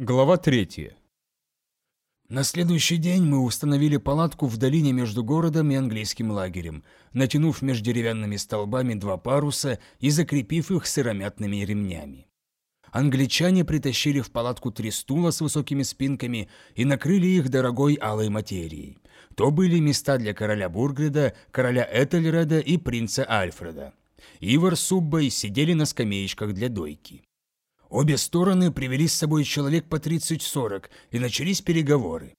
Глава 3. На следующий день мы установили палатку в долине между городом и английским лагерем, натянув между деревянными столбами два паруса и закрепив их сыромятными ремнями. Англичане притащили в палатку три стула с высокими спинками и накрыли их дорогой алой материей. То были места для короля Бургреда, короля Этельреда и принца Альфреда. Ивар с Суббой сидели на скамеечках для дойки. Обе стороны привели с собой человек по 30-40, и начались переговоры.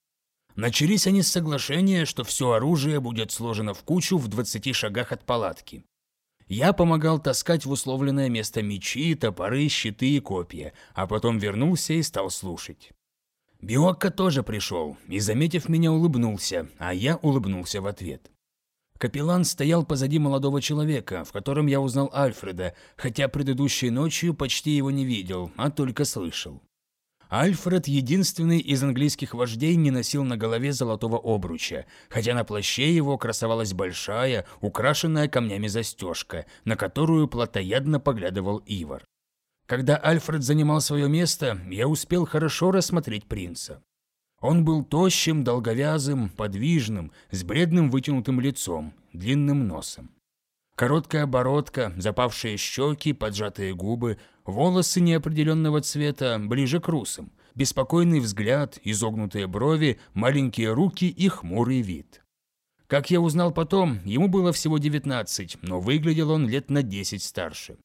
Начались они с соглашения, что все оружие будет сложено в кучу в 20 шагах от палатки. Я помогал таскать в условленное место мечи, топоры, щиты и копья, а потом вернулся и стал слушать. Биокко тоже пришел и, заметив меня, улыбнулся, а я улыбнулся в ответ. Капеллан стоял позади молодого человека, в котором я узнал Альфреда, хотя предыдущей ночью почти его не видел, а только слышал. Альфред, единственный из английских вождей, не носил на голове золотого обруча, хотя на плаще его красовалась большая, украшенная камнями застежка, на которую плотоядно поглядывал Ивар. Когда Альфред занимал свое место, я успел хорошо рассмотреть принца. Он был тощим, долговязым, подвижным, с бредным вытянутым лицом, длинным носом. Короткая бородка, запавшие щеки, поджатые губы, волосы неопределенного цвета, ближе к русам, беспокойный взгляд, изогнутые брови, маленькие руки и хмурый вид. Как я узнал потом, ему было всего 19, но выглядел он лет на 10 старше.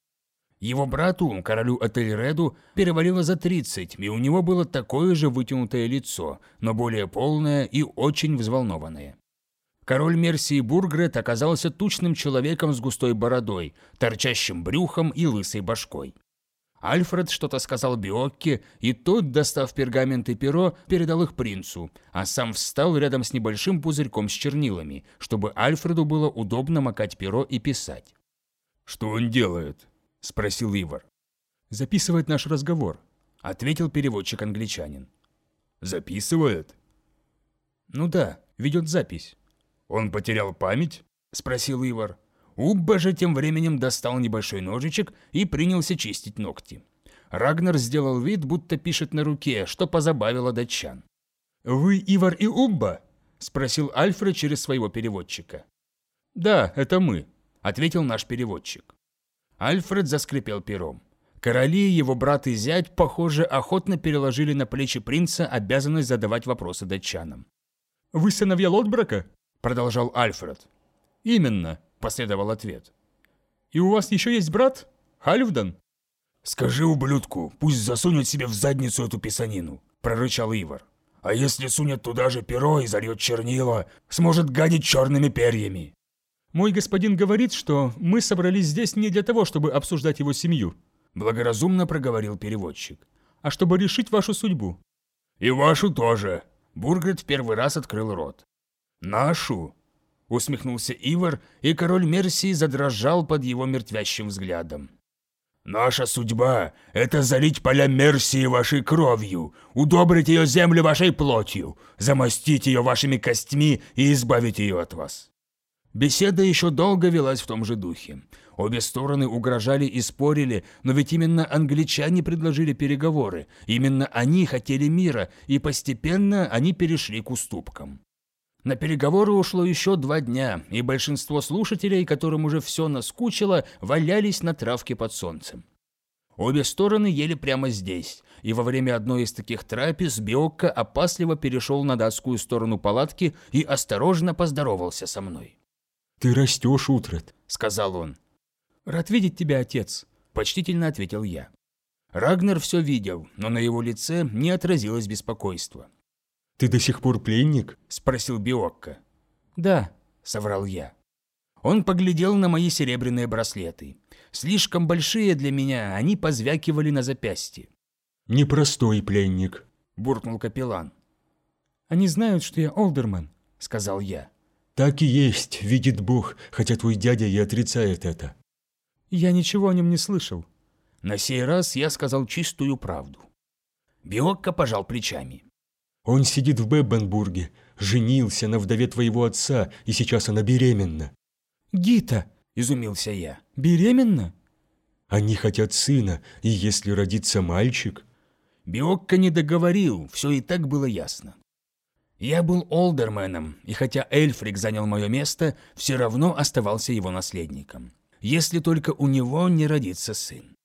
Его брату, королю Этельреду, перевалило за 30, и у него было такое же вытянутое лицо, но более полное и очень взволнованное. Король Мерсии Бургрет оказался тучным человеком с густой бородой, торчащим брюхом и лысой башкой. Альфред что-то сказал Биокке, и тот, достав пергамент и перо, передал их принцу, а сам встал рядом с небольшим пузырьком с чернилами, чтобы Альфреду было удобно макать перо и писать. «Что он делает?» – спросил Ивар. «Записывает наш разговор», – ответил переводчик-англичанин. «Записывает?» «Ну да, ведет запись». «Он потерял память?» – спросил Ивар. Убба же тем временем достал небольшой ножичек и принялся чистить ногти. Рагнар сделал вид, будто пишет на руке, что позабавило датчан. «Вы Ивар и Убба?» – спросил Альфред через своего переводчика. «Да, это мы», – ответил наш переводчик. Альфред заскрипел пером. Короли, его брат и зять, похоже, охотно переложили на плечи принца обязанность задавать вопросы датчанам. «Вы сыновья Лотбрака?» – продолжал Альфред. «Именно», – последовал ответ. «И у вас еще есть брат? Хальфдан?» «Скажи ублюдку, пусть засунет себе в задницу эту писанину», – прорычал Ивар. «А если сунет туда же перо и зальет чернила, сможет гадить черными перьями». Мой господин говорит, что мы собрались здесь не для того, чтобы обсуждать его семью. Благоразумно проговорил переводчик. А чтобы решить вашу судьбу. И вашу тоже. Бургрет в первый раз открыл рот. Нашу? Усмехнулся Ивар, и король Мерсии задрожал под его мертвящим взглядом. «Наша судьба – это залить поля Мерсии вашей кровью, удобрить ее землю вашей плотью, замостить ее вашими костьми и избавить ее от вас. Беседа еще долго велась в том же духе. Обе стороны угрожали и спорили, но ведь именно англичане предложили переговоры, именно они хотели мира, и постепенно они перешли к уступкам. На переговоры ушло еще два дня, и большинство слушателей, которым уже все наскучило, валялись на травке под солнцем. Обе стороны ели прямо здесь, и во время одной из таких трапез Биокко опасливо перешел на датскую сторону палатки и осторожно поздоровался со мной. «Ты растешь, Утрат», — сказал он. «Рад видеть тебя, отец», — почтительно ответил я. Рагнер все видел, но на его лице не отразилось беспокойство. «Ты до сих пор пленник?» – спросил Биокко. «Да», – соврал я. Он поглядел на мои серебряные браслеты. Слишком большие для меня, они позвякивали на запястье. «Непростой пленник», – буркнул капеллан. «Они знают, что я Олдерман», – сказал я. Так и есть, видит Бог, хотя твой дядя и отрицает это. Я ничего о нем не слышал. На сей раз я сказал чистую правду. Биокко пожал плечами. Он сидит в Беббенбурге, женился на вдове твоего отца, и сейчас она беременна. Гита, изумился я. Беременна? Они хотят сына, и если родится мальчик... Биокко не договорил, все и так было ясно. Я был олдерменом, и хотя Эльфрик занял мое место, все равно оставался его наследником. Если только у него не родится сын.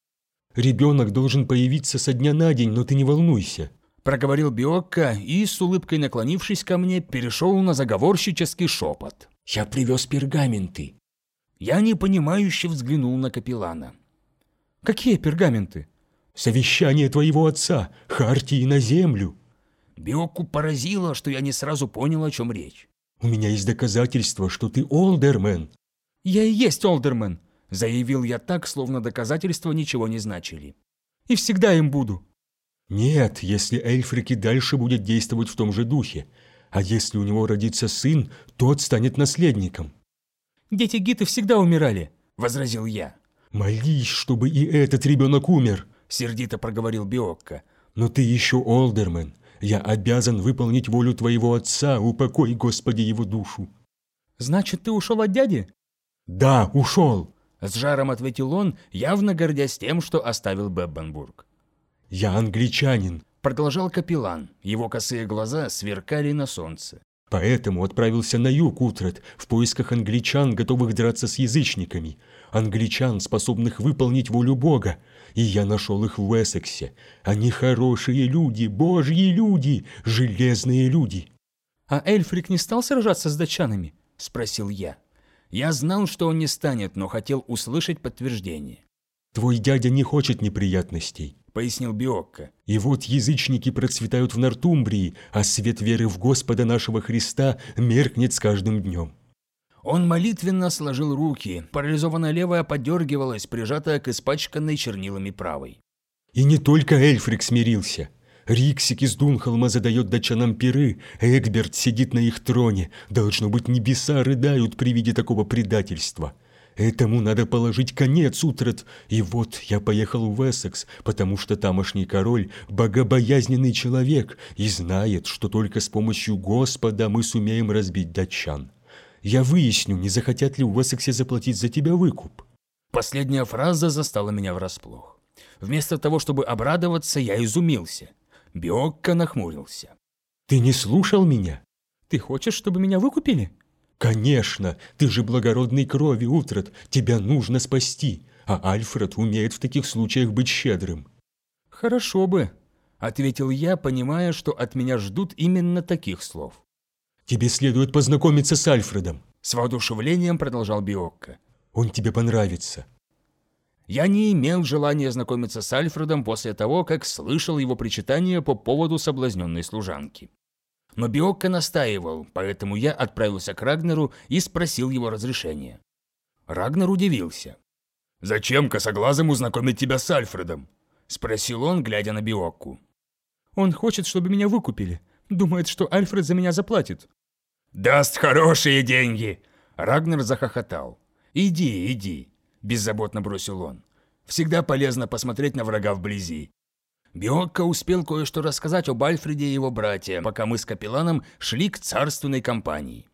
Ребенок должен появиться со дня на день, но ты не волнуйся. Проговорил Биокко и, с улыбкой наклонившись ко мне, перешел на заговорщический шепот. «Я привез пергаменты». Я непонимающе взглянул на капеллана. «Какие пергаменты?» «Совещание твоего отца, Хартии на землю». Биокку поразило, что я не сразу понял, о чем речь. «У меня есть доказательства, что ты олдермен». «Я и есть олдермен», — заявил я так, словно доказательства ничего не значили. «И всегда им буду». «Нет, если Эльфрик и дальше будет действовать в том же духе. А если у него родится сын, тот станет наследником». «Дети Гиты всегда умирали», — возразил я. «Молись, чтобы и этот ребенок умер», — сердито проговорил Биокко. «Но ты еще олдермен. Я обязан выполнить волю твоего отца, упокой, Господи, его душу». «Значит, ты ушел от дяди?» «Да, ушел», — с жаром ответил он, явно гордясь тем, что оставил Беббенбург. «Я англичанин», — продолжал капеллан. Его косые глаза сверкали на солнце. Поэтому отправился на юг Утрат в поисках англичан, готовых драться с язычниками, англичан, способных выполнить волю Бога, и я нашел их в Уэссексе. Они хорошие люди, божьи люди, железные люди. «А Эльфрик не стал сражаться с датчанами?» – спросил я. Я знал, что он не станет, но хотел услышать подтверждение. «Твой дядя не хочет неприятностей», – пояснил Биокко. «И вот язычники процветают в Нортумбрии, а свет веры в Господа нашего Христа меркнет с каждым днем». Он молитвенно сложил руки, парализованная левая подергивалась, прижатая к испачканной чернилами правой. «И не только Эльфрик смирился. Риксик из Дунхолма задает датчанам пиры, Эгберт сидит на их троне. Должно быть, небеса рыдают при виде такого предательства. Этому надо положить конец, Утрат. И вот я поехал в Эссекс, потому что тамошний король – богобоязненный человек и знает, что только с помощью Господа мы сумеем разбить датчан. Я выясню, не захотят ли в Эссексе заплатить за тебя выкуп». Последняя фраза застала меня врасплох. Вместо того, чтобы обрадоваться, я изумился. Биокко нахмурился. «Ты не слушал меня?» «Ты хочешь, чтобы меня выкупили?» «Конечно! Ты же благородной крови, Утрат! Тебя нужно спасти! А Альфред умеет в таких случаях быть щедрым!» «Хорошо бы», — ответил я, понимая, что от меня ждут именно таких слов. «Тебе следует познакомиться с Альфредом», – с воодушевлением продолжал Биокко. «Он тебе понравится». Я не имел желания знакомиться с Альфредом после того, как слышал его причитания по поводу соблазненной служанки. Но Биокко настаивал, поэтому я отправился к Рагнеру и спросил его разрешения. Рагнер удивился. «Зачем косоглазому знакомить тебя с Альфредом?» – спросил он, глядя на Биокку. «Он хочет, чтобы меня выкупили. Думает, что Альфред за меня заплатит. «Даст хорошие деньги!» Рагнер захохотал. «Иди, иди», – беззаботно бросил он. «Всегда полезно посмотреть на врага вблизи». Беокка успел кое-что рассказать об Альфреде и его брате, пока мы с капелланом шли к царственной компании.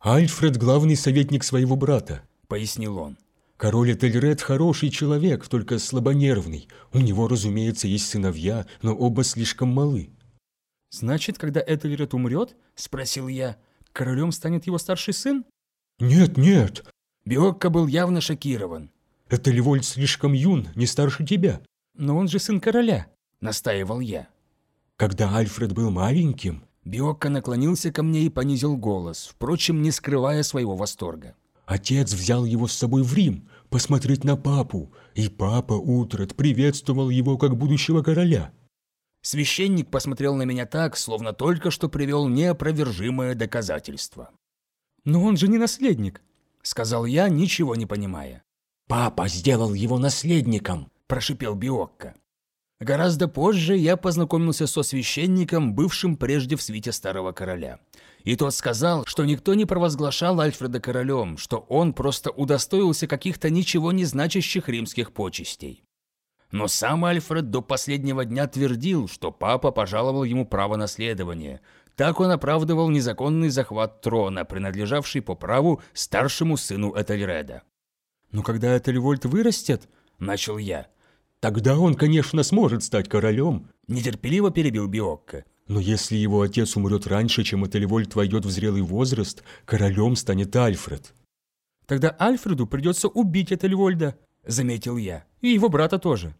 «Альфред – главный советник своего брата», – пояснил он. «Король Этельред – хороший человек, только слабонервный. У него, разумеется, есть сыновья, но оба слишком малы». «Значит, когда Этельред умрет?» – спросил я. Королем станет его старший сын? Нет, нет. Биокко был явно шокирован. Это Левольд слишком юн, не старше тебя. Но он же сын короля, настаивал я. Когда Альфред был маленьким... Биокко наклонился ко мне и понизил голос, впрочем, не скрывая своего восторга. Отец взял его с собой в Рим, посмотреть на папу, и папа Утрат приветствовал его как будущего короля. Священник посмотрел на меня так, словно только что привел неопровержимое доказательство. «Но он же не наследник», — сказал я, ничего не понимая. «Папа сделал его наследником», – прошипел Биокко. Гораздо позже я познакомился со священником, бывшим прежде в свите старого короля. И тот сказал, что никто не провозглашал Альфреда королем, что он просто удостоился каких-то ничего не значащих римских почестей. Но сам Альфред до последнего дня твердил, что папа пожаловал ему право наследования. Так он оправдывал незаконный захват трона, принадлежавший по праву старшему сыну Этельреда. «Но когда Этельвольд вырастет», – начал я. «Тогда он, конечно, сможет стать королем», Нетерпеливо перебил Биокко. Но если его отец умрет раньше, чем Этельвольд войдет в зрелый возраст, королем станет Альфред. Тогда Альфреду придется убить Этельвольда, заметил я, и его брата тоже.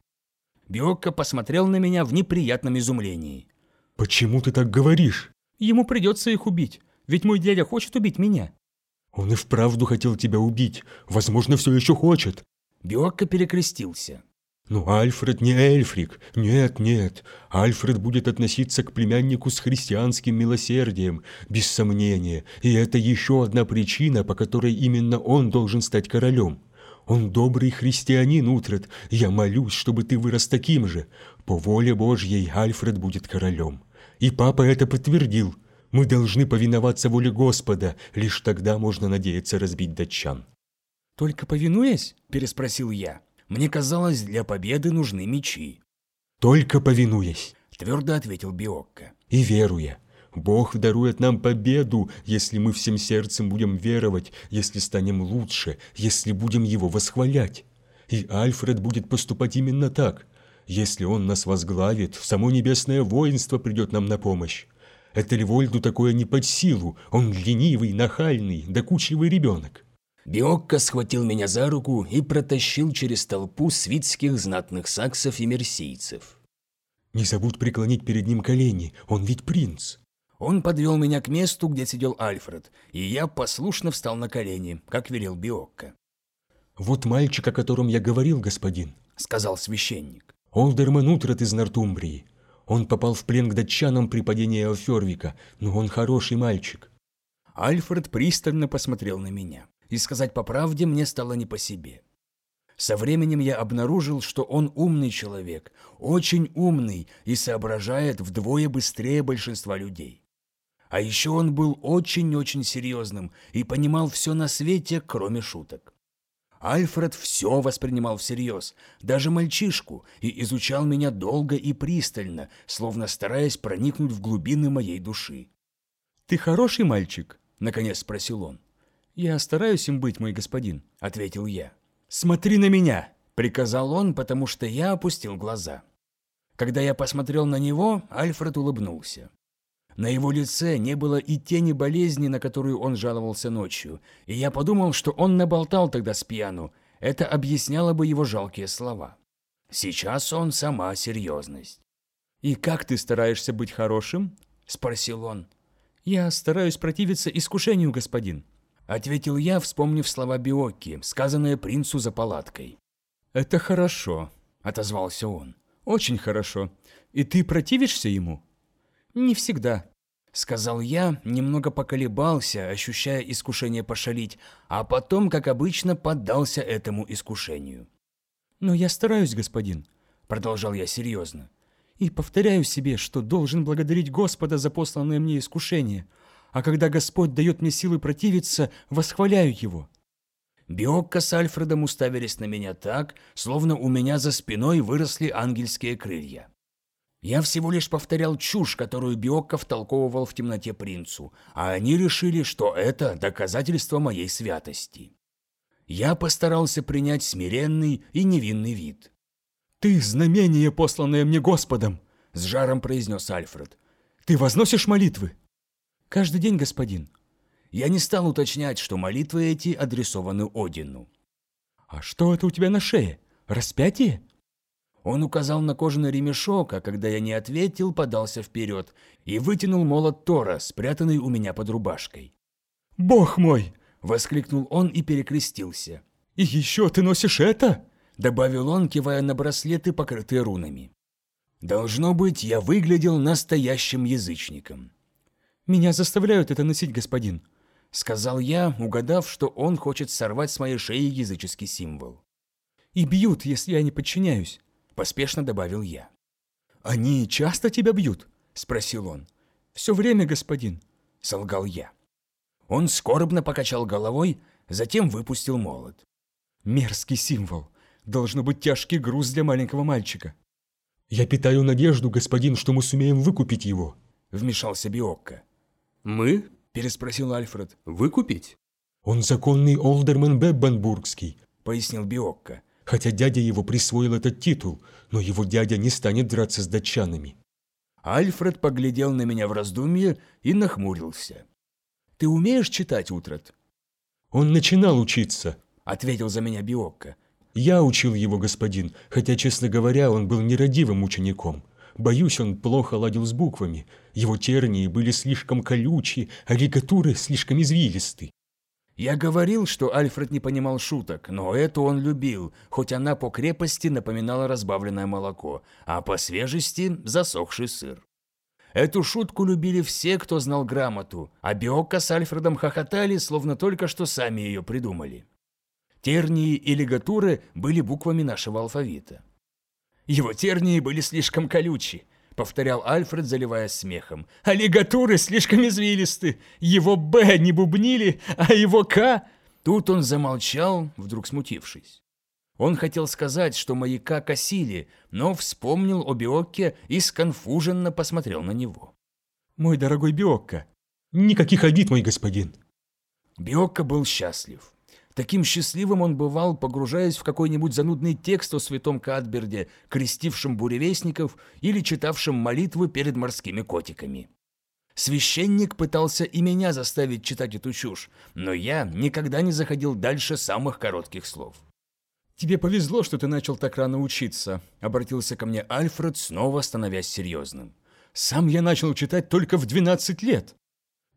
Биокко посмотрел на меня в неприятном изумлении. «Почему ты так говоришь?» «Ему придется их убить, ведь мой дядя хочет убить меня». «Он и вправду хотел тебя убить. Возможно, все еще хочет». Биокко перекрестился. «Но Альфред не Эльфрик. Нет, нет. Альфред будет относиться к племяннику с христианским милосердием, без сомнения. И это еще одна причина, по которой именно он должен стать королем. Он добрый христианин, Утрет. Я молюсь, чтобы ты вырос таким же. По воле Божьей Альфред будет королем. И папа это подтвердил. Мы должны повиноваться воле Господа, лишь тогда можно надеяться разбить датчан». «Только повинуясь?» – переспросил я. Мне казалось, для победы нужны мечи. «Только повинуясь», – твердо ответил Биокко. «И веруя. Бог дарует нам победу, если мы всем сердцем будем веровать, если станем лучше, если будем Его восхвалять. И Альфред будет поступать именно так. Если он нас возглавит, само небесное воинство придет нам на помощь. Это Львольду такое не под силу, он ленивый, нахальный, докучливый ребенок. Биокко схватил меня за руку и протащил через толпу свитских знатных саксов и мерсийцев. «Не забудь преклонить перед ним колени, он ведь принц!» Он подвел меня к месту, где сидел Альфред, и я послушно встал на колени, как велел Биокко. «Вот мальчик, о котором я говорил, господин», — сказал священник. «Олдерман Утрат из Нортумбрии. Он попал в плен к датчанам при падении Офервика, но он хороший мальчик». Альфред пристально посмотрел на меня, и сказать по правде мне стало не по себе. Со временем я обнаружил, что он умный человек, очень умный и соображает вдвое быстрее большинства людей. А еще он был очень-очень серьезным и понимал все на свете, кроме шуток. Альфред все воспринимал всерьез, даже мальчишку, и изучал меня долго и пристально, словно стараясь проникнуть в глубины моей души. «Ты хороший мальчик?» – наконец спросил он. «Я стараюсь им быть, мой господин», – ответил я. «Смотри на меня!» – приказал он, потому что я опустил глаза. Когда я посмотрел на него, Альфред улыбнулся. На его лице не было и тени болезни, на которую он жаловался ночью, и я подумал, что он наболтал тогда с пьяну. Это объясняло бы его жалкие слова. Сейчас он сама серьезность. «И как ты стараешься быть хорошим?» – спросил он. «Я стараюсь противиться искушению, господин», – ответил я, вспомнив слова Биокки, сказанные принцу за палаткой. «Это хорошо», – отозвался он. «Очень хорошо. И ты противишься ему?» «Не всегда», — сказал я, немного поколебался, ощущая искушение пошалить, а потом, как обычно, поддался этому искушению. «Но я стараюсь, господин», — продолжал я серьезно, «и повторяю себе, что должен благодарить Господа за посланное мне искушение, а когда Господь дает мне силы противиться, восхваляю Его». Биокко с Альфредом уставились на меня так, словно у меня за спиной выросли ангельские крылья. Я всего лишь повторял чушь, которую Биокко втолковывал в темноте принцу, а они решили, что это доказательство моей святости. Я постарался принять смиренный и невинный вид. «Ты знамение, посланное мне Господом!» – с жаром произнес Альфред. «Ты возносишь молитвы?» «Каждый день, господин». Я не стал уточнять, что молитвы эти адресованы Одину. «А что это у тебя на шее? Распятие?» Он указал на кожаный ремешок, а когда я не ответил, подался вперед и вытянул молот Тора, спрятанный у меня под рубашкой. «Бог мой!» – воскликнул он и перекрестился. «И еще ты носишь это?» – добавил он, кивая на браслеты, покрытые рунами. Должно быть, я выглядел настоящим язычником. «Меня заставляют это носить, господин», – сказал я, угадав, что он хочет сорвать с моей шеи языческий символ. «И бьют, если я не подчиняюсь. Поспешно добавил я. «Они часто тебя бьют?» – спросил он. «Все время, господин», – солгал я. Он скорбно покачал головой, затем выпустил молот. «Мерзкий символ. Должно быть тяжкий груз для маленького мальчика». «Я питаю надежду, господин, что мы сумеем выкупить его», – вмешался Биокко. «Мы?» – переспросил Альфред. «Выкупить?» «Он законный олдерман Беббенбургский», – пояснил Биокко. Хотя дядя его присвоил этот титул, но его дядя не станет драться с датчанами. Альфред поглядел на меня в раздумье и нахмурился. «Ты умеешь читать, Утрат?» Он начинал учиться, — ответил за меня Биокко. Я учил его, господин, хотя, честно говоря, он был нерадивым учеником. Боюсь, он плохо ладил с буквами. Его тернии были слишком колючие, а лигатуры слишком извилисты. Я говорил, что Альфред не понимал шуток, но эту он любил, хоть она по крепости напоминала разбавленное молоко, а по свежести – засохший сыр. Эту шутку любили все, кто знал грамоту, а Биокко с Альфредом хохотали, словно только что сами ее придумали. Тернии и лигатуры были буквами нашего алфавита. Его тернии были слишком колючи, повторял Альфред, заливаясь смехом. А лигатуры слишком извилисты. Его «Б» не бубнили, а его «К» Тут он замолчал, вдруг смутившись. Он хотел сказать, что маяка косили, но вспомнил о Биокке и сконфуженно посмотрел на него. «Мой дорогой Биокка!» «Никаких обид, мой господин!» Биокка был счастлив. Таким счастливым он бывал, погружаясь в какой-нибудь занудный текст о святом Кадберде, крестившем буревестников или читавшем молитвы перед морскими котиками. Священник пытался и меня заставить читать эту чушь, но я никогда не заходил дальше самых коротких слов. «Тебе повезло, что ты начал так рано учиться», — обратился ко мне Альфред, снова становясь серьезным. «Сам я начал читать только в 12 лет».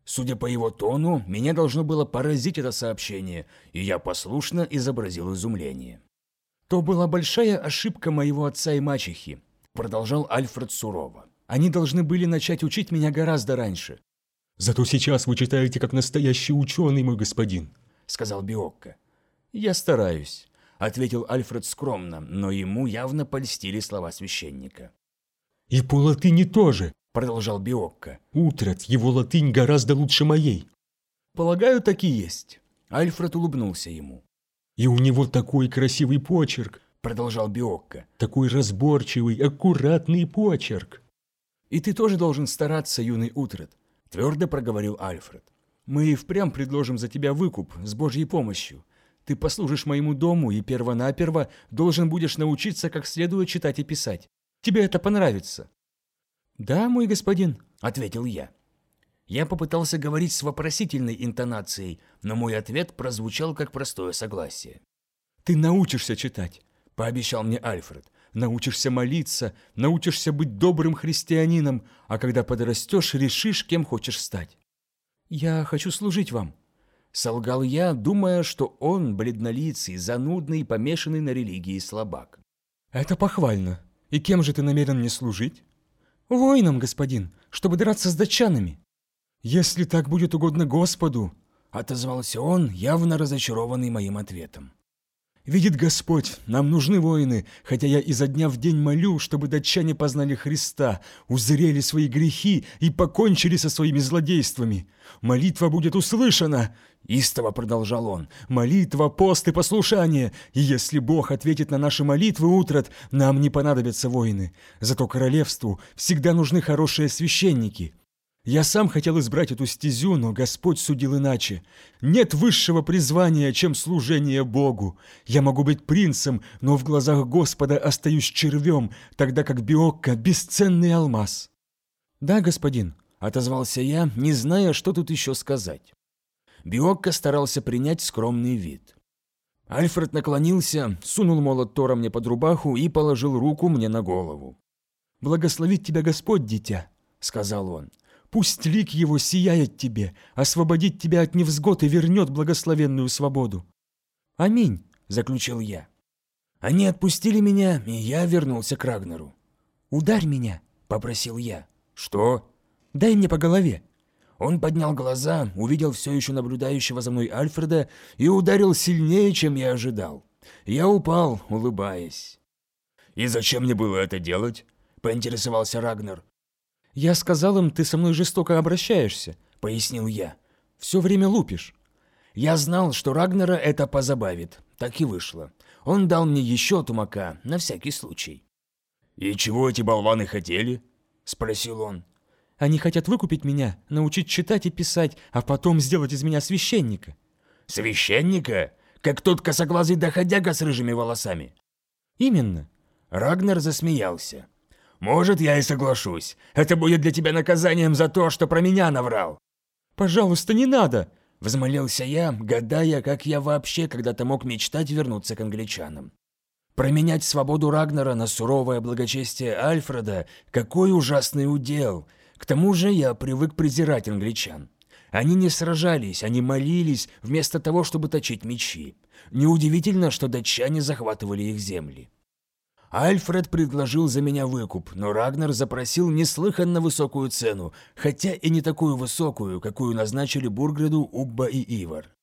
Судя по его тону, меня должно было поразить это сообщение, и я послушно изобразил изумление. «То была большая ошибка моего отца и мачехи», — продолжал Альфред сурово. «Они должны были начать учить меня гораздо раньше». «Зато сейчас вы читаете как настоящий ученый, мой господин», — сказал Биокко. «Я стараюсь», — ответил Альфред скромно, но ему явно польстили слова священника. «И по латыни тоже», продолжал Биокко. «Утрат, его латынь гораздо лучше моей». «Полагаю, так и есть». Альфред улыбнулся ему. «И у него такой красивый почерк», — продолжал Биокко. «Такой разборчивый, аккуратный почерк». «И ты тоже должен стараться, юный Утрат», — твердо проговорил Альфред. «Мы и впрямь предложим за тебя выкуп с Божьей помощью. Ты послужишь моему дому и первонаперво должен будешь научиться как следует читать и писать. Тебе это понравится». «Да, мой господин», — ответил я. Я попытался говорить с вопросительной интонацией, но мой ответ прозвучал как простое согласие. «Ты научишься читать», — пообещал мне Альфред. «Научишься молиться, научишься быть добрым христианином, а когда подрастешь, решишь, кем хочешь стать». «Я хочу служить вам», — солгал я, думая, что он бледнолицый, занудный, помешанный на религии слабак. «Это похвально. И кем же ты намерен мне служить?» «Воином, господин, чтобы драться с датчанами». «Если так будет угодно Господу», — отозвался он, явно разочарованный моим ответом. «Видит Господь, нам нужны воины, хотя я изо дня в день молю, чтобы датчане познали Христа, узрели свои грехи и покончили со своими злодействами. Молитва будет услышана!» Истово продолжал он. «Молитва, пост и послушание. И если Бог ответит на наши молитвы, утрат, нам не понадобятся воины. Зато королевству всегда нужны хорошие священники. Я сам хотел избрать эту стезю, но Господь судил иначе. Нет высшего призвания, чем служение Богу. Я могу быть принцем, но в глазах Господа остаюсь червем, тогда как Биокка – бесценный алмаз». «Да, господин», – отозвался я, не зная, что тут еще сказать. Биокка старался принять скромный вид. Альфред наклонился, сунул молот Тора мне под рубаху и положил руку мне на голову. «Благословит тебя Господь, дитя», — сказал он. Пусть лик его сияет тебе, освободит тебя от невзгод и вернет благословенную свободу. Аминь, заключил я. Они отпустили меня, и я вернулся к Рагнеру. Ударь меня, попросил я. Что? Дай мне по голове. Он поднял глаза, увидел все еще наблюдающего за мной Альфреда и ударил сильнее, чем я ожидал. Я упал, улыбаясь. «И зачем мне было это делать?» – поинтересовался Рагнер. «Я сказал им, ты со мной жестоко обращаешься», — пояснил я. «Все время лупишь». Я знал, что Рагнера это позабавит. Так и вышло. Он дал мне еще тумака, на всякий случай. «И чего эти болваны хотели?» — спросил он. «Они хотят выкупить меня, научить читать и писать, а потом сделать из меня священника». «Священника? Как тот косоглазый доходяга с рыжими волосами?» «Именно». Рагнар засмеялся. «Может, я и соглашусь. Это будет для тебя наказанием за то, что про меня наврал». «Пожалуйста, не надо!» Взмолился я, гадая, как я вообще когда-то мог мечтать вернуться к англичанам. Променять свободу Рагнара на суровое благочестие Альфреда – какой ужасный удел! К тому же я привык презирать англичан. Они не сражались, они молились, вместо того, чтобы точить мечи. Неудивительно, что датчане захватывали их земли. Альфред предложил за меня выкуп, но Рагнар запросил неслыханно высокую цену, хотя и не такую высокую, какую назначили Бурграду Убба и Ивар.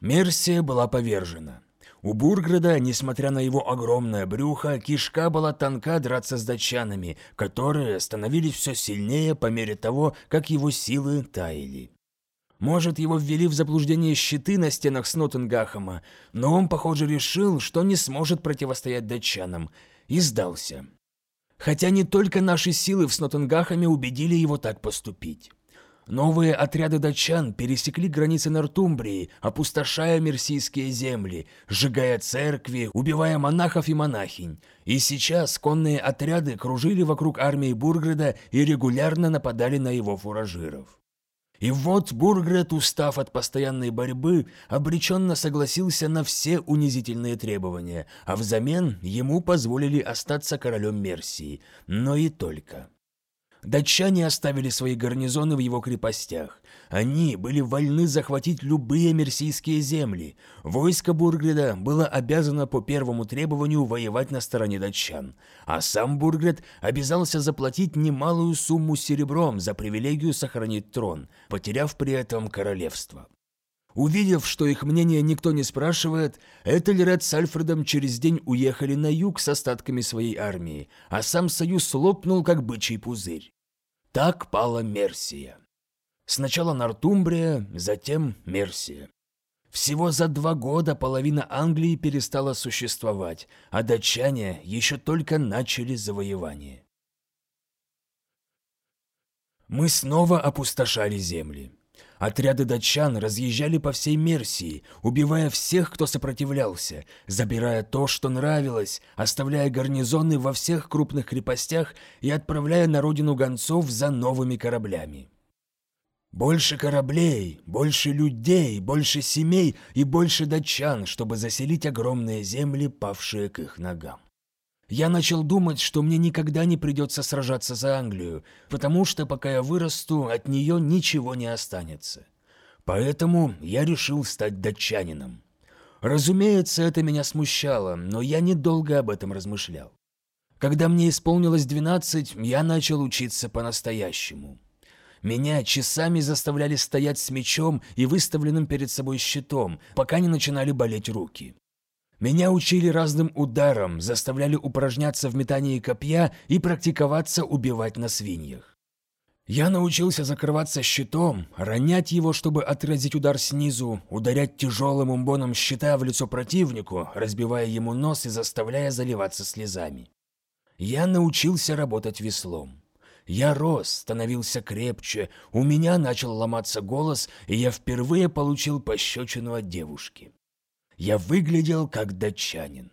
Мерсия была повержена. У Бурграда, несмотря на его огромное брюхо, кишка была тонка драться с датчанами, которые становились все сильнее по мере того, как его силы таяли. Может, его ввели в заблуждение щиты на стенах Снотенгахама, но он, похоже, решил, что не сможет противостоять датчанам, и сдался. Хотя не только наши силы в Снотенгахаме убедили его так поступить. Новые отряды датчан пересекли границы Нортумбрии, опустошая мерсийские земли, сжигая церкви, убивая монахов и монахинь. И сейчас конные отряды кружили вокруг армии Бургреда и регулярно нападали на его фуражиров. И вот Бургрет, устав от постоянной борьбы, обреченно согласился на все унизительные требования, а взамен ему позволили остаться королем Мерсии, но и только. Датчане оставили свои гарнизоны в его крепостях. Они были вольны захватить любые мерсийские земли. Войско Бургреда было обязано по первому требованию воевать на стороне датчан, а сам Бургред обязался заплатить немалую сумму серебром за привилегию сохранить трон, потеряв при этом королевство. Увидев, что их мнение никто не спрашивает, Этельред с Альфредом через день уехали на юг с остатками своей армии, а сам союз лопнул, как бычий пузырь. Так пала Мерсия. Сначала Нортумбрия, затем Мерсия. Всего за два года половина Англии перестала существовать, а датчане еще только начали завоевание. Мы снова опустошали земли. Отряды датчан разъезжали по всей Мерсии, убивая всех, кто сопротивлялся, забирая то, что нравилось, оставляя гарнизоны во всех крупных крепостях и отправляя на родину гонцов за новыми кораблями. Больше кораблей, больше людей, больше семей и больше датчан, чтобы заселить огромные земли, павшие к их ногам. Я начал думать, что мне никогда не придется сражаться за Англию, потому что пока я вырасту, от нее ничего не останется. Поэтому я решил стать датчанином. Разумеется, это меня смущало, но я недолго об этом размышлял. Когда мне исполнилось 12, я начал учиться по-настоящему. Меня часами заставляли стоять с мечом и выставленным перед собой щитом, пока не начинали болеть руки. Меня учили разным ударам, заставляли упражняться в метании копья и практиковаться убивать на свиньях. Я научился закрываться щитом, ронять его, чтобы отразить удар снизу, ударять тяжелым умбоном щита в лицо противнику, разбивая ему нос и заставляя заливаться слезами. Я научился работать веслом. Я рос, становился крепче, у меня начал ломаться голос, и я впервые получил пощечину от девушки. Я выглядел как датчанин.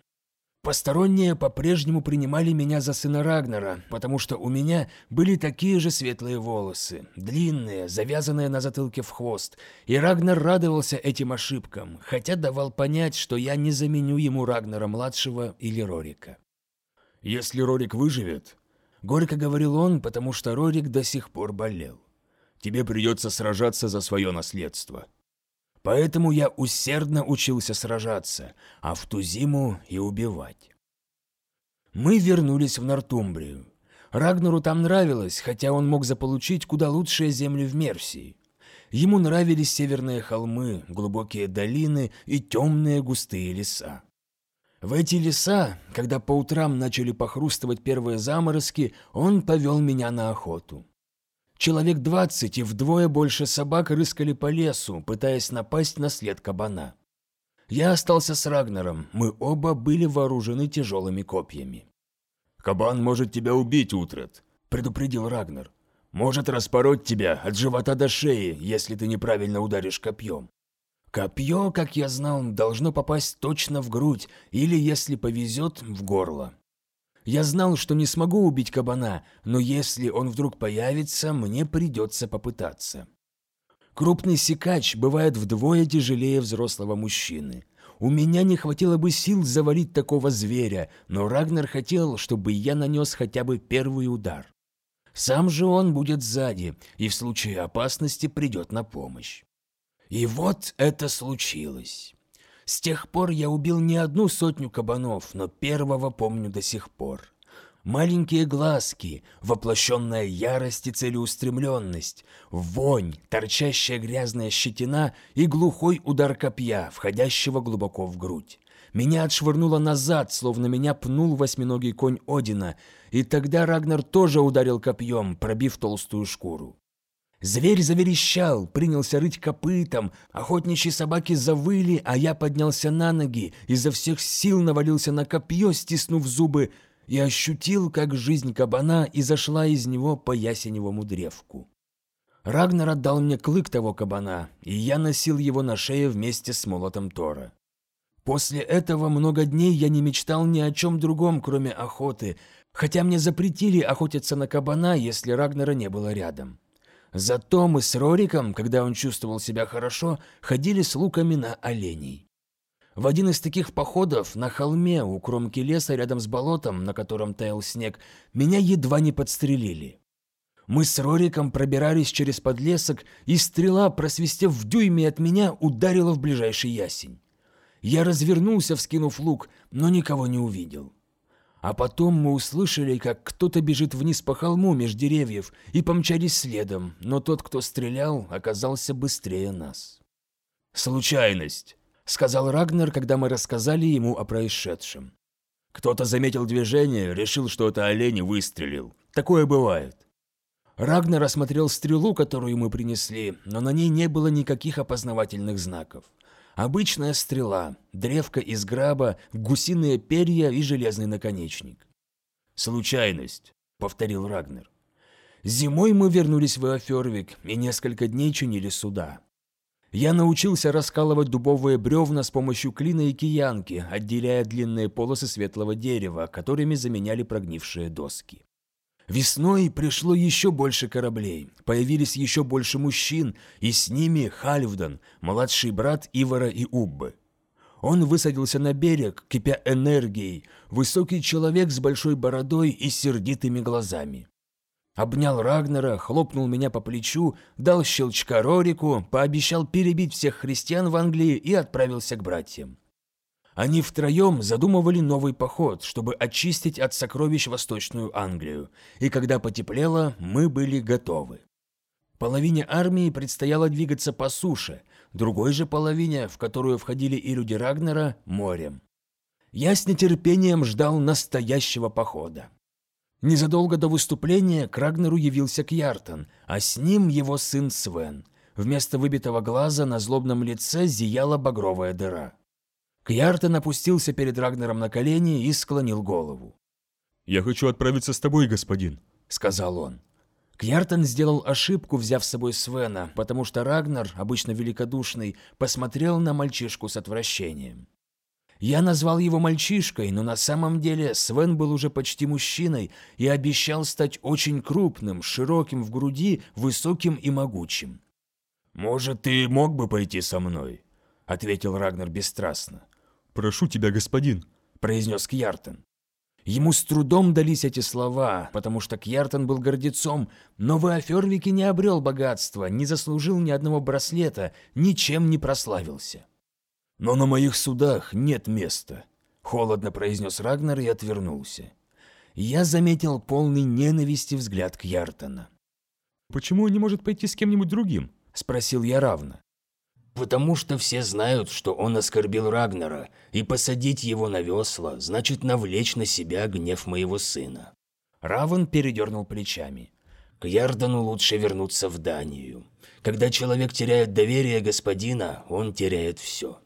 Посторонние по-прежнему принимали меня за сына Рагнара, потому что у меня были такие же светлые волосы, длинные, завязанные на затылке в хвост, и Рагнар радовался этим ошибкам, хотя давал понять, что я не заменю ему Рагнара-младшего или Рорика. «Если Рорик выживет», — горько говорил он, потому что Рорик до сих пор болел, — «тебе придется сражаться за свое наследство». Поэтому я усердно учился сражаться, а в ту зиму и убивать. Мы вернулись в Нортумбрию. Рагнару там нравилось, хотя он мог заполучить куда лучшие земли в Мерсии. Ему нравились северные холмы, глубокие долины и темные густые леса. В эти леса, когда по утрам начали похрустывать первые заморозки, он повел меня на охоту. Человек двадцать и вдвое больше собак рыскали по лесу, пытаясь напасть на след кабана. Я остался с Рагнером, мы оба были вооружены тяжелыми копьями. «Кабан может тебя убить, Утрет», — предупредил Рагнер. «Может распороть тебя от живота до шеи, если ты неправильно ударишь копьем. Копье, как я знал, должно попасть точно в грудь или, если повезет, в горло. Я знал, что не смогу убить кабана, но если он вдруг появится, мне придется попытаться. Крупный сикач бывает вдвое тяжелее взрослого мужчины. У меня не хватило бы сил завалить такого зверя, но Рагнар хотел, чтобы я нанес хотя бы первый удар. Сам же он будет сзади и в случае опасности придет на помощь. И вот это случилось. С тех пор я убил не одну сотню кабанов, но первого помню до сих пор. Маленькие глазки, воплощенная ярость и целеустремленность, вонь, торчащая грязная щетина и глухой удар копья, входящего глубоко в грудь. Меня отшвырнуло назад, словно меня пнул восьминогий конь Одина, и тогда Рагнар тоже ударил копьем, пробив толстую шкуру. Зверь заверещал, принялся рыть копытом, охотничьи собаки завыли, а я поднялся на ноги, изо всех сил навалился на копье, стиснув зубы, и ощутил, как жизнь кабана изошла из него по ясеневому древку. Рагнар отдал мне клык того кабана, и я носил его на шее вместе с молотом Тора. После этого много дней я не мечтал ни о чем другом, кроме охоты, хотя мне запретили охотиться на кабана, если Рагнара не было рядом. Зато мы с Рориком, когда он чувствовал себя хорошо, ходили с луками на оленей. В один из таких походов на холме у кромки леса рядом с болотом, на котором таял снег, меня едва не подстрелили. Мы с Рориком пробирались через подлесок, и стрела, просвистев в дюйме от меня, ударила в ближайший ясень. Я развернулся, вскинув лук, но никого не увидел. А потом мы услышали, как кто-то бежит вниз по холму меж деревьев и помчались следом, но тот, кто стрелял, оказался быстрее нас. «Случайность», — сказал Рагнер, когда мы рассказали ему о происшедшем. «Кто-то заметил движение, решил, что это олень и выстрелил. Такое бывает». Рагнер осмотрел стрелу, которую мы принесли, но на ней не было никаких опознавательных знаков. Обычная стрела, древко из граба, гусиные перья и железный наконечник. «Случайность», — повторил Рагнер. Зимой мы вернулись в Эофервик и несколько дней чинили суда. Я научился раскалывать дубовые бревна с помощью клина и киянки, отделяя длинные полосы светлого дерева, которыми заменяли прогнившие доски. Весной пришло еще больше кораблей, появились еще больше мужчин, и с ними Хальфдан, младший брат Ивара и Уббы. Он высадился на берег, кипя энергией, высокий человек с большой бородой и сердитыми глазами. Обнял Рагнера, хлопнул меня по плечу, дал щелчка Рорику, пообещал перебить всех христиан в Англии и отправился к братьям. Они втроем задумывали новый поход, чтобы очистить от сокровищ Восточную Англию, и когда потеплело, мы были готовы. Половине армии предстояло двигаться по суше, другой же половине, в которую входили и люди Рагнера, морем. Я с нетерпением ждал настоящего похода. Незадолго до выступления к Рагнеру явился Кьяртон, а с ним его сын Свен. Вместо выбитого глаза на злобном лице зияла багровая дыра. Кьяртон опустился перед Рагнером на колени и склонил голову. «Я хочу отправиться с тобой, господин», — сказал он. Кьяртон сделал ошибку, взяв с собой Свена, потому что Рагнар, обычно великодушный, посмотрел на мальчишку с отвращением. Я назвал его мальчишкой, но на самом деле Свен был уже почти мужчиной и обещал стать очень крупным, широким в груди, высоким и могучим. «Может, ты мог бы пойти со мной?» — ответил Рагнар бесстрастно. «Прошу тебя, господин», — произнес Кьяртон. Ему с трудом дались эти слова, потому что Кьяртон был гордецом, но в Афервике не обрел богатства, не заслужил ни одного браслета, ничем не прославился. «Но на моих судах нет места», — холодно произнес Рагнар и отвернулся. Я заметил полный ненависти взгляд Кьяртона. «Почему он не может пойти с кем-нибудь другим?» — спросил я равно. Потому что все знают, что он оскорбил Рагнара, и посадить его на весла значит навлечь на себя гнев моего сына. Равен передернул плечами. К Ярдану лучше вернуться в Данию. Когда человек теряет доверие господина, он теряет все.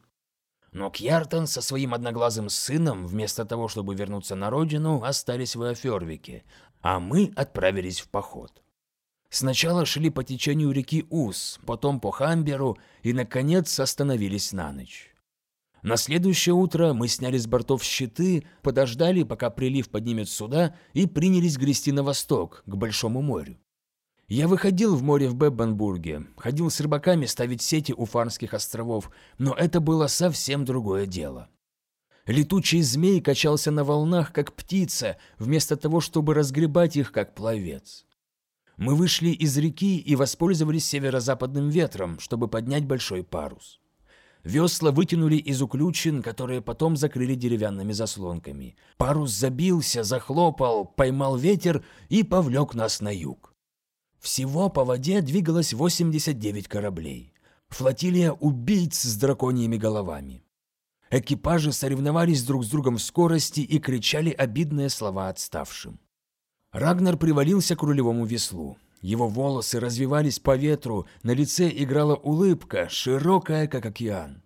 Но Кьяртан со своим одноглазым сыном, вместо того, чтобы вернуться на родину, остались в Эофервике, а мы отправились в поход. Сначала шли по течению реки Ус, потом по Хамберу и, наконец, остановились на ночь. На следующее утро мы сняли с бортов щиты, подождали, пока прилив поднимет суда, и принялись грести на восток, к Большому морю. Я выходил в море в Беббенбурге, ходил с рыбаками ставить сети у Фарнских островов, но это было совсем другое дело. Летучий змей качался на волнах, как птица, вместо того, чтобы разгребать их, как пловец. Мы вышли из реки и воспользовались северо-западным ветром, чтобы поднять большой парус. Весла вытянули из уключин, которые потом закрыли деревянными заслонками. Парус забился, захлопал, поймал ветер и повлек нас на юг. Всего по воде двигалось 89 кораблей. Флотилия убийц с драконьими головами. Экипажи соревновались друг с другом в скорости и кричали обидные слова отставшим. Рагнар привалился к рулевому веслу. Его волосы развивались по ветру, на лице играла улыбка, широкая, как океан.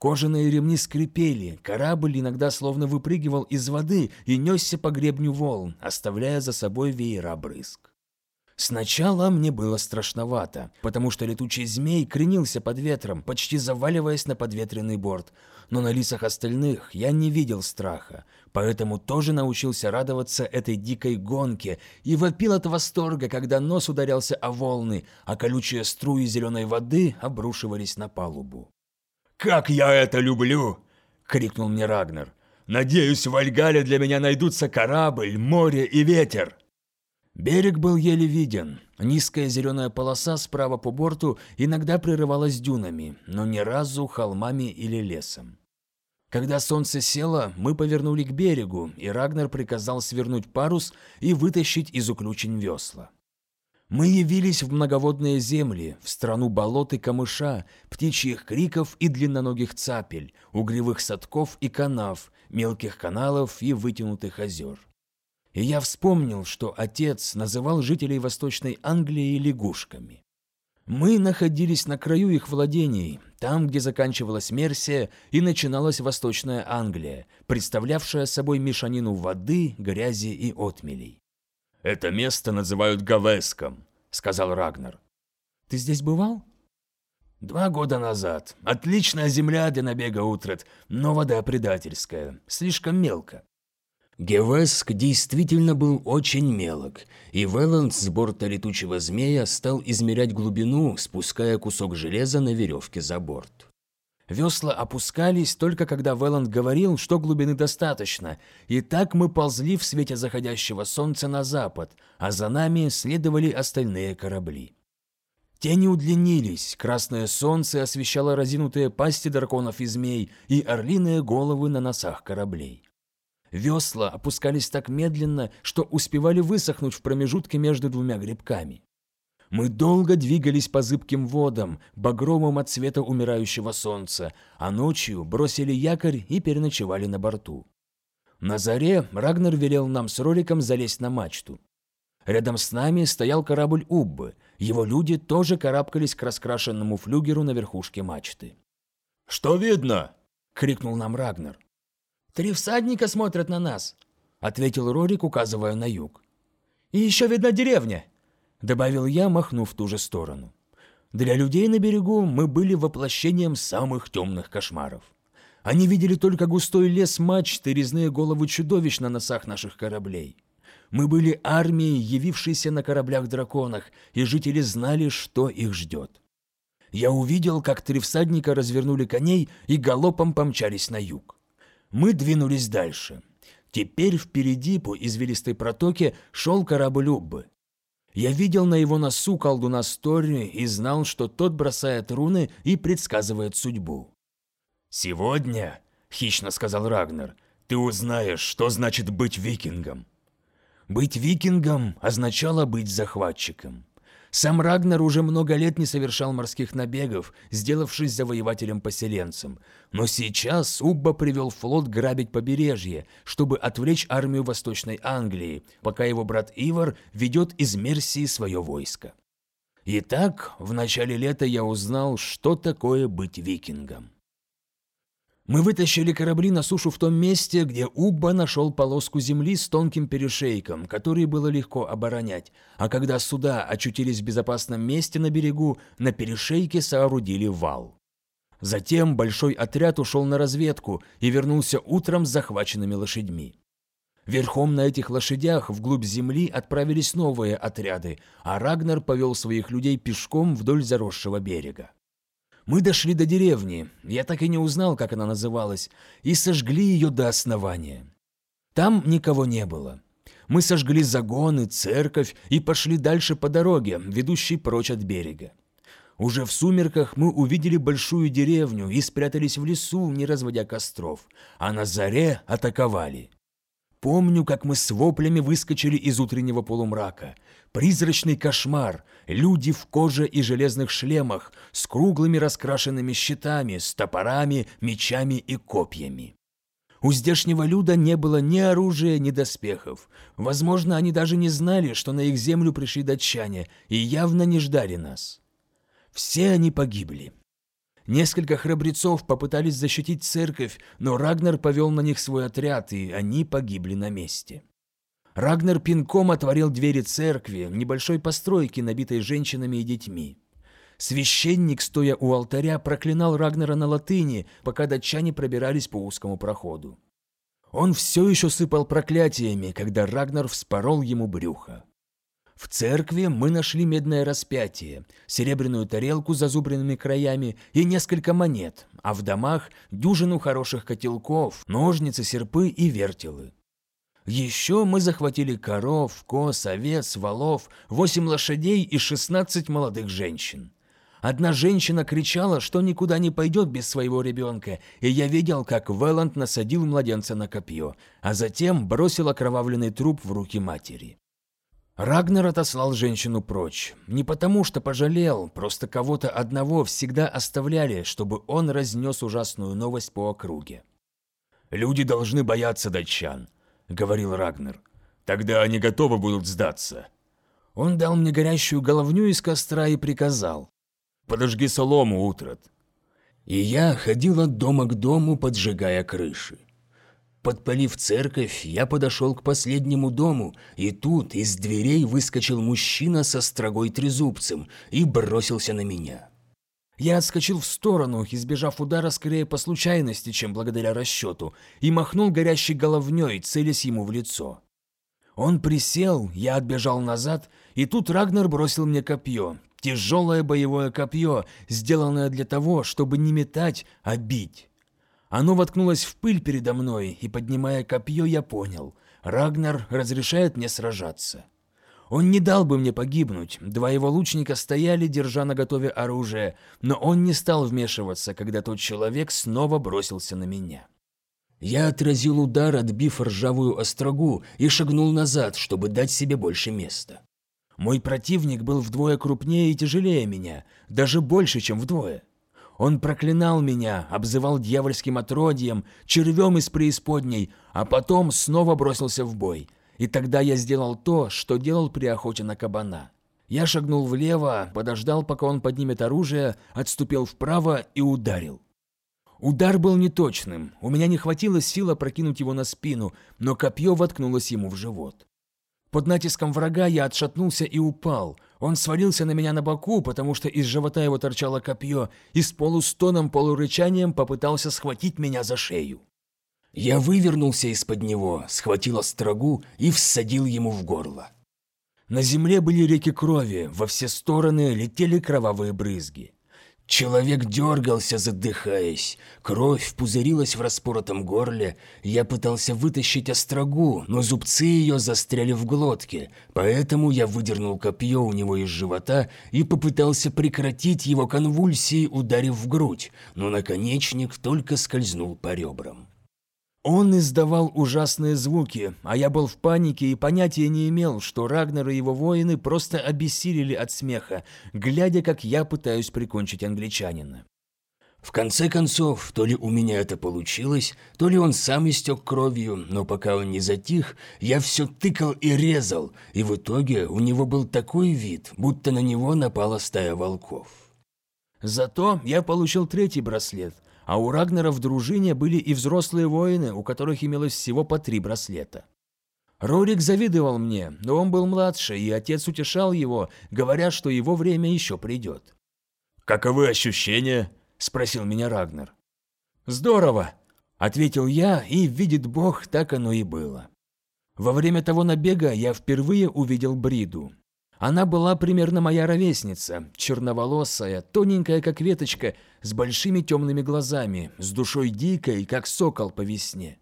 Кожаные ремни скрипели, корабль иногда словно выпрыгивал из воды и несся по гребню волн, оставляя за собой веера брызг. Сначала мне было страшновато, потому что летучий змей кренился под ветром, почти заваливаясь на подветренный борт, но на лицах остальных я не видел страха, поэтому тоже научился радоваться этой дикой гонке и вопил от восторга, когда нос ударялся о волны, а колючие струи зеленой воды обрушивались на палубу. «Как я это люблю!» — крикнул мне Рагнар. «Надеюсь, в Альгале для меня найдутся корабль, море и ветер!» Берег был еле виден. Низкая зеленая полоса справа по борту иногда прерывалась дюнами, но ни разу холмами или лесом. Когда солнце село, мы повернули к берегу, и Рагнар приказал свернуть парус и вытащить из уключень весла. Мы явились в многоводные земли, в страну болот и камыша, птичьих криков и длинноногих цапель, угревых садков и канав, мелких каналов и вытянутых озер. И я вспомнил, что отец называл жителей Восточной Англии лягушками. Мы находились на краю их владений, там, где заканчивалась Мерсия и начиналась Восточная Англия, представлявшая собой мешанину воды, грязи и отмелей. «Это место называют Гавеском», — сказал Рагнар. «Ты здесь бывал?» «Два года назад. Отличная земля для набега утрат, но вода предательская, слишком мелко. Гевеск действительно был очень мелок, и Веланд с борта летучего змея стал измерять глубину, спуская кусок железа на веревке за борт. Весла опускались только когда Веланд говорил, что глубины достаточно, и так мы ползли в свете заходящего солнца на запад, а за нами следовали остальные корабли. Тени удлинились, красное солнце освещало разинутые пасти драконов и змей и орлиные головы на носах кораблей. Весла опускались так медленно, что успевали высохнуть в промежутке между двумя грибками. Мы долго двигались по зыбким водам, багровым от цвета умирающего солнца, а ночью бросили якорь и переночевали на борту. На заре Рагнар велел нам с Рориком залезть на мачту. Рядом с нами стоял корабль Уббы, его люди тоже карабкались к раскрашенному флюгеру на верхушке мачты. «Что видно?» — крикнул нам Рагнар. «Три всадника смотрят на нас», — ответил Рорик, указывая на юг. «И еще видна деревня», — добавил я, махнув в ту же сторону. Для людей на берегу мы были воплощением самых темных кошмаров. Они видели только густой лес мачт и резные головы чудовищ на носах наших кораблей. Мы были армией, явившейся на кораблях-драконах, и жители знали, что их ждет. Я увидел, как три всадника развернули коней и галопом помчались на юг. Мы двинулись дальше. Теперь впереди по извилистой протоке шел корабль Уббы. Я видел на его носу колдуна Стори и знал, что тот бросает руны и предсказывает судьбу. «Сегодня, — хищно сказал Рагнар, — ты узнаешь, что значит быть викингом». Быть викингом означало быть захватчиком. Сам Рагнар уже много лет не совершал морских набегов, сделавшись завоевателем-поселенцем. Но сейчас Убба привел флот грабить побережье, чтобы отвлечь армию Восточной Англии, пока его брат Ивар ведет из Мерсии свое войско. Итак, в начале лета я узнал, что такое быть викингом. Мы вытащили корабли на сушу в том месте, где Убба нашел полоску земли с тонким перешейком, который было легко оборонять, а когда суда очутились в безопасном месте на берегу, на перешейке соорудили вал. Затем большой отряд ушел на разведку и вернулся утром с захваченными лошадьми. Верхом на этих лошадях вглубь земли отправились новые отряды, а Рагнар повел своих людей пешком вдоль заросшего берега. Мы дошли до деревни, я так и не узнал, как она называлась, и сожгли ее до основания. Там никого не было. Мы сожгли загоны, церковь и пошли дальше по дороге, ведущей прочь от берега. Уже в сумерках мы увидели большую деревню и спрятались в лесу, не разводя костров, а на заре атаковали. Помню, как мы с воплями выскочили из утреннего полумрака. Призрачный кошмар, люди в коже и железных шлемах, с круглыми раскрашенными щитами, с топорами, мечами и копьями. У здешнего люда не было ни оружия, ни доспехов. Возможно, они даже не знали, что на их землю пришли датчане, и явно не ждали нас. Все они погибли. Несколько храбрецов попытались защитить церковь, но Рагнар повел на них свой отряд, и они погибли на месте. Рагнар пинком отворил двери церкви, небольшой постройки, набитой женщинами и детьми. Священник, стоя у алтаря, проклинал Рагнара на латыни, пока датчане пробирались по узкому проходу. Он все еще сыпал проклятиями, когда Рагнар вспорол ему брюхо. В церкви мы нашли медное распятие, серебряную тарелку с зазубренными краями и несколько монет, а в домах дюжину хороших котелков, ножницы, серпы и вертелы. Еще мы захватили коров, коз, овец, валов, восемь лошадей и шестнадцать молодых женщин. Одна женщина кричала, что никуда не пойдет без своего ребенка, и я видел, как Веланд насадил младенца на копье, а затем бросил окровавленный труп в руки матери. Рагнер отослал женщину прочь. Не потому, что пожалел, просто кого-то одного всегда оставляли, чтобы он разнес ужасную новость по округе. «Люди должны бояться датчан», — говорил Рагнер. «Тогда они готовы будут сдаться». Он дал мне горящую головню из костра и приказал. «Подожги солому, Утрат». И я ходил от дома к дому, поджигая крыши. Подпалив церковь, я подошел к последнему дому, и тут из дверей выскочил мужчина со строгой трезубцем и бросился на меня. Я отскочил в сторону, избежав удара скорее по случайности, чем благодаря расчету, и махнул горящей головней, целясь ему в лицо. Он присел, я отбежал назад, и тут Рагнар бросил мне копье, тяжелое боевое копье, сделанное для того, чтобы не метать, а бить. Оно воткнулось в пыль передо мной, и, поднимая копье, я понял. Рагнар разрешает мне сражаться. Он не дал бы мне погибнуть, два его лучника стояли, держа наготове оружие, но он не стал вмешиваться, когда тот человек снова бросился на меня. Я отразил удар, отбив ржавую острогу, и шагнул назад, чтобы дать себе больше места. Мой противник был вдвое крупнее и тяжелее меня, даже больше, чем вдвое. Он проклинал меня, обзывал дьявольским отродьем, червем из преисподней, а потом снова бросился в бой. И тогда я сделал то, что делал при охоте на кабана. Я шагнул влево, подождал, пока он поднимет оружие, отступил вправо и ударил. Удар был неточным, у меня не хватило сил прокинуть его на спину, но копье воткнулось ему в живот. Под натиском врага я отшатнулся и упал. Он свалился на меня на боку, потому что из живота его торчало копье, и с полустоном-полурычанием попытался схватить меня за шею. Я вывернулся из-под него, схватил острогу и всадил ему в горло. На земле были реки крови, во все стороны летели кровавые брызги. Человек дергался, задыхаясь. Кровь пузырилась в распоротом горле. Я пытался вытащить острогу, но зубцы ее застряли в глотке, поэтому я выдернул копье у него из живота и попытался прекратить его конвульсии, ударив в грудь, но наконечник только скользнул по ребрам. Он издавал ужасные звуки, а я был в панике и понятия не имел, что Рагнар и его воины просто обессилели от смеха, глядя, как я пытаюсь прикончить англичанина. В конце концов, то ли у меня это получилось, то ли он сам истек кровью, но пока он не затих, я все тыкал и резал, и в итоге у него был такой вид, будто на него напала стая волков. Зато я получил третий браслет – а у Рагнера в дружине были и взрослые воины, у которых имелось всего по три браслета. Рорик завидовал мне, но он был младше, и отец утешал его, говоря, что его время еще придет. «Каковы ощущения?» – спросил меня Рагнер. «Здорово!» – ответил я, и, видит Бог, так оно и было. Во время того набега я впервые увидел Бриду. Она была примерно моя ровесница, черноволосая, тоненькая, как веточка, с большими темными глазами, с душой дикой, как сокол по весне.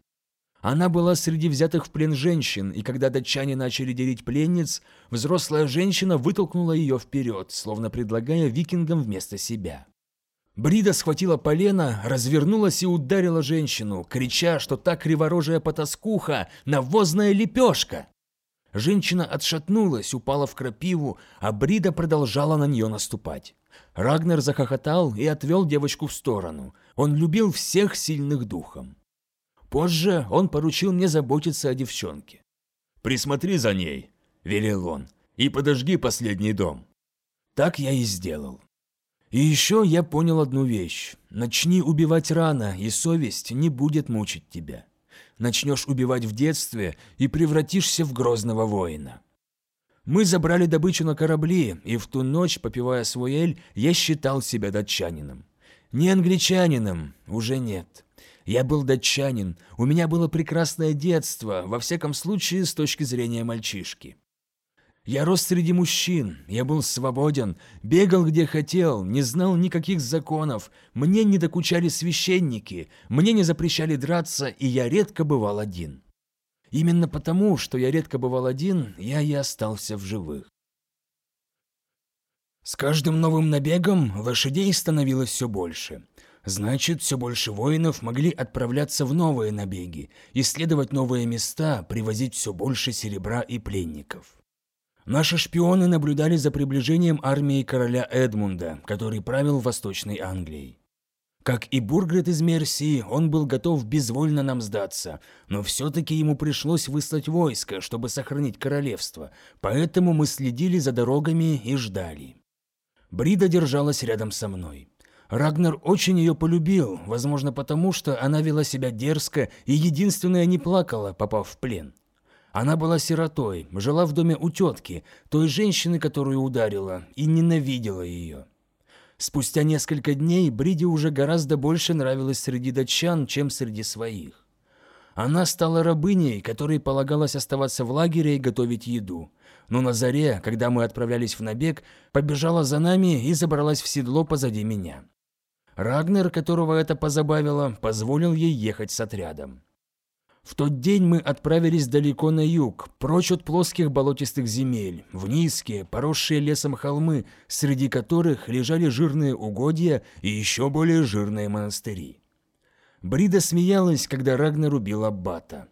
Она была среди взятых в плен женщин, и когда датчане начали делить пленниц, взрослая женщина вытолкнула ее вперед, словно предлагая викингам вместо себя. Брида схватила полено, развернулась и ударила женщину, крича, что та криворожая потаскуха – навозная лепешка. Женщина отшатнулась, упала в крапиву, а Брида продолжала на нее наступать. Рагнер захохотал и отвел девочку в сторону. Он любил всех сильных духом. Позже он поручил мне заботиться о девчонке. «Присмотри за ней», – велел он, – «и подожги последний дом». Так я и сделал. И еще я понял одну вещь. Начни убивать рано, и совесть не будет мучить тебя. Начнешь убивать в детстве и превратишься в грозного воина. Мы забрали добычу на корабли, и в ту ночь, попивая свой эль, я считал себя датчанином. Не англичанином, уже нет. Я был датчанин, у меня было прекрасное детство, во всяком случае с точки зрения мальчишки. Я рос среди мужчин, я был свободен, бегал где хотел, не знал никаких законов, мне не докучали священники, мне не запрещали драться, и я редко бывал один. Именно потому, что я редко бывал один, я и остался в живых. С каждым новым набегом лошадей становилось все больше. Значит, все больше воинов могли отправляться в новые набеги, исследовать новые места, привозить все больше серебра и пленников. Наши шпионы наблюдали за приближением армии короля Эдмунда, который правил Восточной Англией. Как и Бургрет из Мерсии, он был готов безвольно нам сдаться, но все-таки ему пришлось выслать войско, чтобы сохранить королевство, поэтому мы следили за дорогами и ждали. Брида держалась рядом со мной. Рагнар очень ее полюбил, возможно потому, что она вела себя дерзко и единственная не плакала, попав в плен. Она была сиротой, жила в доме у тетки, той женщины, которую ударила, и ненавидела ее. Спустя несколько дней Бриде уже гораздо больше нравилась среди датчан, чем среди своих. Она стала рабыней, которой полагалось оставаться в лагере и готовить еду. Но на заре, когда мы отправлялись в набег, побежала за нами и забралась в седло позади меня. Рагнер, которого это позабавило, позволил ей ехать с отрядом. В тот день мы отправились далеко на юг, прочь от плоских болотистых земель, в низкие, поросшие лесом холмы, среди которых лежали жирные угодья и еще более жирные монастыри. Брида смеялась, когда Рагнар убил Аббата.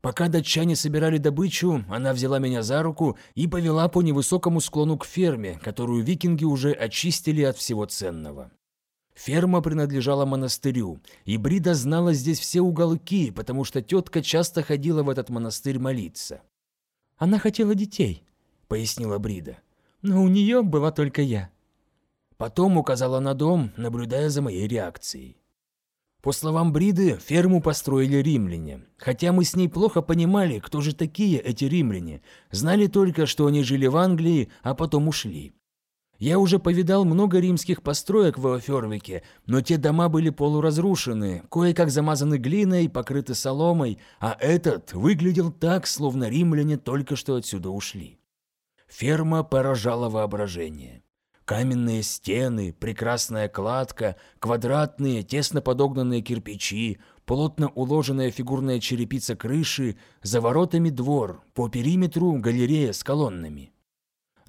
Пока датчане собирали добычу, она взяла меня за руку и повела по невысокому склону к ферме, которую викинги уже очистили от всего ценного. Ферма принадлежала монастырю, и Брида знала здесь все уголки, потому что тетка часто ходила в этот монастырь молиться. «Она хотела детей», — пояснила Брида, — «но у нее была только я». Потом указала на дом, наблюдая за моей реакцией. По словам Бриды, ферму построили римляне. Хотя мы с ней плохо понимали, кто же такие эти римляне. Знали только, что они жили в Англии, а потом ушли. Я уже повидал много римских построек в Эофервике, но те дома были полуразрушены, кое-как замазаны глиной, покрыты соломой, а этот выглядел так, словно римляне только что отсюда ушли. Ферма поражала воображение. Каменные стены, прекрасная кладка, квадратные, тесно подогнанные кирпичи, плотно уложенная фигурная черепица крыши, за воротами двор, по периметру галерея с колоннами.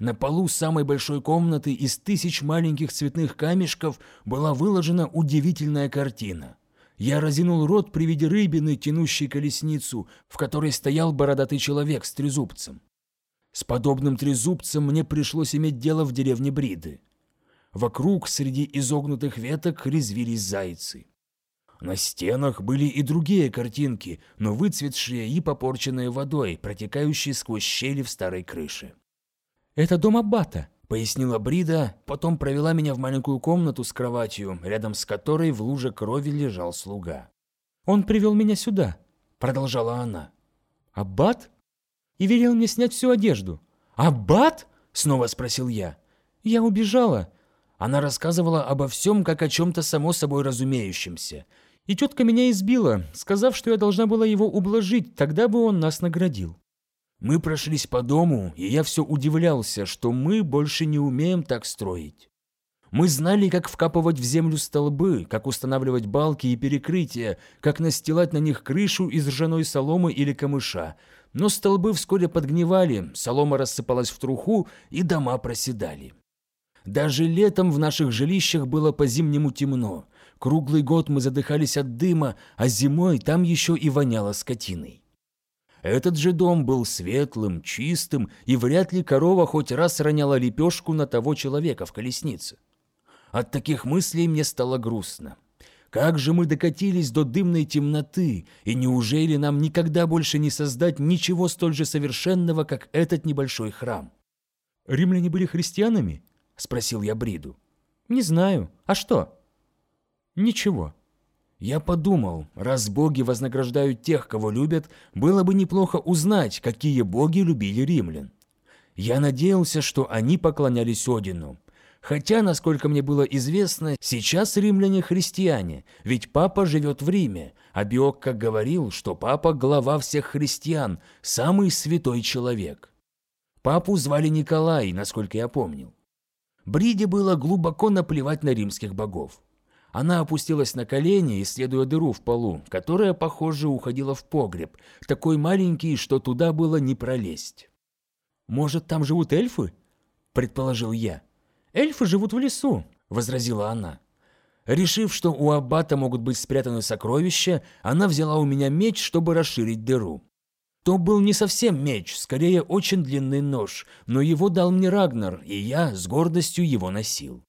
На полу самой большой комнаты из тысяч маленьких цветных камешков была выложена удивительная картина. Я разинул рот при виде рыбины, тянущей колесницу, в которой стоял бородатый человек с трезубцем. С подобным трезубцем мне пришлось иметь дело в деревне Бриды. Вокруг, среди изогнутых веток, резвились зайцы. На стенах были и другие картинки, но выцветшие и попорченные водой, протекающие сквозь щели в старой крыше. «Это дом Аббата», – пояснила Брида, потом провела меня в маленькую комнату с кроватью, рядом с которой в луже крови лежал слуга. «Он привел меня сюда», — продолжала она. «Аббат? И велел мне снять всю одежду». «Аббат?» — снова спросил я. «Я убежала». Она рассказывала обо всем, как о чем-то само собой разумеющемся. И тетка меня избила, сказав, что я должна была его ублажить, тогда бы он нас наградил. Мы прошлись по дому, и я все удивлялся, что мы больше не умеем так строить. Мы знали, как вкапывать в землю столбы, как устанавливать балки и перекрытия, как настилать на них крышу из ржаной соломы или камыша. Но столбы вскоре подгнивали, солома рассыпалась в труху, и дома проседали. Даже летом в наших жилищах было по-зимнему темно. Круглый год мы задыхались от дыма, а зимой там еще и воняло скотиной. Этот же дом был светлым, чистым, и вряд ли корова хоть раз роняла лепешку на того человека в колеснице. От таких мыслей мне стало грустно. Как же мы докатились до дымной темноты, и неужели нам никогда больше не создать ничего столь же совершенного, как этот небольшой храм? «Римляне были христианами?» – спросил я Бриду. «Не знаю. А что?» «Ничего. Я подумал, раз боги вознаграждают тех, кого любят, было бы неплохо узнать, какие боги любили римлян. Я надеялся, что они поклонялись Одину. Хотя, насколько мне было известно, сейчас римляне христиане, ведь папа живет в Риме, а Биокко говорил, что папа – глава всех христиан, самый святой человек. Папу звали Николай, насколько я помнил. Бриде было глубоко наплевать на римских богов. Она опустилась на колени, исследуя дыру в полу, которая, похоже, уходила в погреб, такой маленький, что туда было не пролезть. «Может, там живут эльфы?» – предположил я. «Эльфы живут в лесу», – возразила она. Решив, что у аббата могут быть спрятаны сокровища, она взяла у меня меч, чтобы расширить дыру. То был не совсем меч, скорее очень длинный нож, но его дал мне Рагнар, и я с гордостью его носил.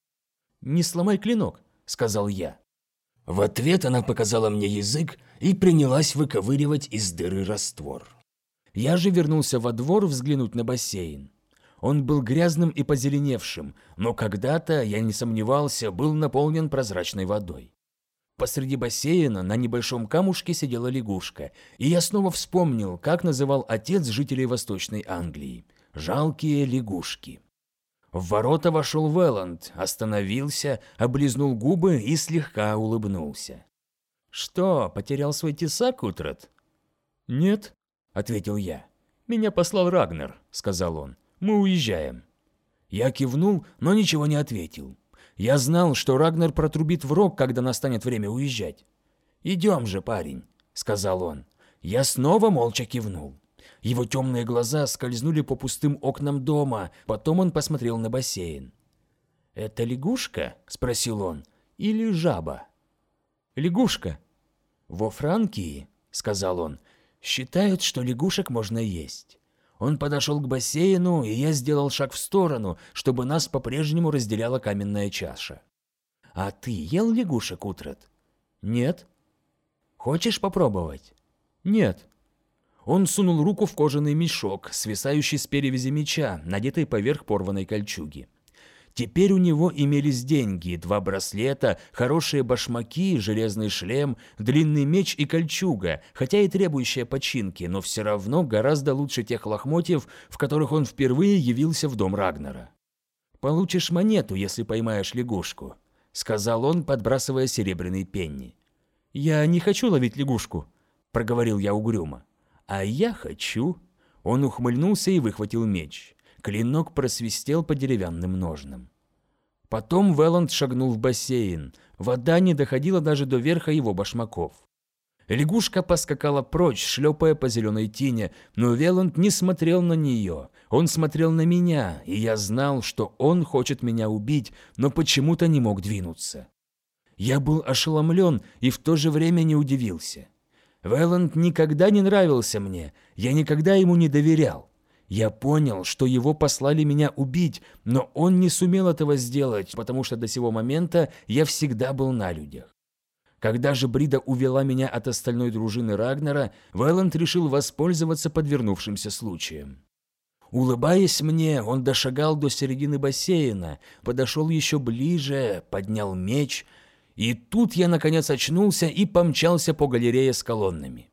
«Не сломай клинок», сказал я. В ответ она показала мне язык и принялась выковыривать из дыры раствор. Я же вернулся во двор взглянуть на бассейн. Он был грязным и позеленевшим, но когда-то, я не сомневался, был наполнен прозрачной водой. Посреди бассейна на небольшом камушке сидела лягушка, и я снова вспомнил, как называл отец жителей Восточной Англии – «жалкие лягушки». В ворота вошел Велланд, остановился, облизнул губы и слегка улыбнулся. «Что, потерял свой тесак, Утрат?» «Нет», — ответил я. «Меня послал Рагнер», — сказал он. «Мы уезжаем». Я кивнул, но ничего не ответил. Я знал, что Рагнер протрубит в рог, когда настанет время уезжать. «Идем же, парень», — сказал он. Я снова молча кивнул. Его темные глаза скользнули по пустым окнам дома, потом он посмотрел на бассейн. «Это лягушка?» – спросил он. «Или жаба?» «Лягушка». «Во Франкии», – сказал он, – «считают, что лягушек можно есть». Он подошел к бассейну, и я сделал шаг в сторону, чтобы нас по-прежнему разделяла каменная чаша. «А ты ел лягушек, Утрат?» «Нет». «Хочешь попробовать?» «Нет». Он сунул руку в кожаный мешок, свисающий с перевязи меча, надетый поверх порванной кольчуги. Теперь у него имелись деньги, два браслета, хорошие башмаки, железный шлем, длинный меч и кольчуга, хотя и требующая починки, но все равно гораздо лучше тех лохмотьев, в которых он впервые явился в дом Рагнера. «Получишь монету, если поймаешь лягушку», — сказал он, подбрасывая серебряный пенни. «Я не хочу ловить лягушку», — проговорил я угрюмо. «А я хочу...» Он ухмыльнулся и выхватил меч. Клинок просвистел по деревянным ножнам. Потом Веланд шагнул в бассейн. Вода не доходила даже до верха его башмаков. Лягушка поскакала прочь, шлепая по зеленой тине, но Веланд не смотрел на нее. Он смотрел на меня, и я знал, что он хочет меня убить, но почему-то не мог двинуться. Я был ошеломлен и в то же время не удивился. Вэланд никогда не нравился мне, я никогда ему не доверял. Я понял, что его послали меня убить, но он не сумел этого сделать, потому что до сего момента я всегда был на людях. Когда же Брида увела меня от остальной дружины Рагнера, Вэланд решил воспользоваться подвернувшимся случаем. Улыбаясь мне, он дошагал до середины бассейна, подошел еще ближе, поднял меч, и тут я наконец очнулся и помчался по галерее с колоннами.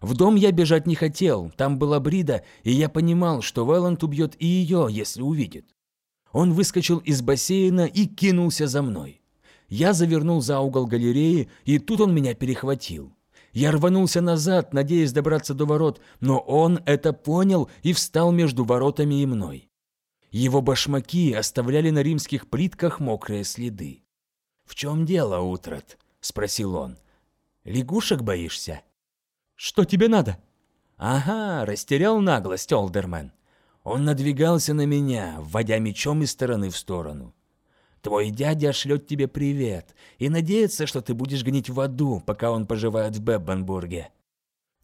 В дом я бежать не хотел, там была Брида, и я понимал, что Вэлланд убьет и ее, если увидит. Он выскочил из бассейна и кинулся за мной. Я завернул за угол галереи, и тут он меня перехватил. Я рванулся назад, надеясь добраться до ворот, но он это понял и встал между воротами и мной. Его башмаки оставляли на римских плитках мокрые следы. «В чем дело, Утрат?» – спросил он. «Лягушек боишься?» «Что тебе надо?» «Ага, растерял наглость, Олдермен. Он надвигался на меня, вводя мечом из стороны в сторону. Твой дядя шлет тебе привет и надеется, что ты будешь гнить в аду, пока он поживает в Беббенбурге».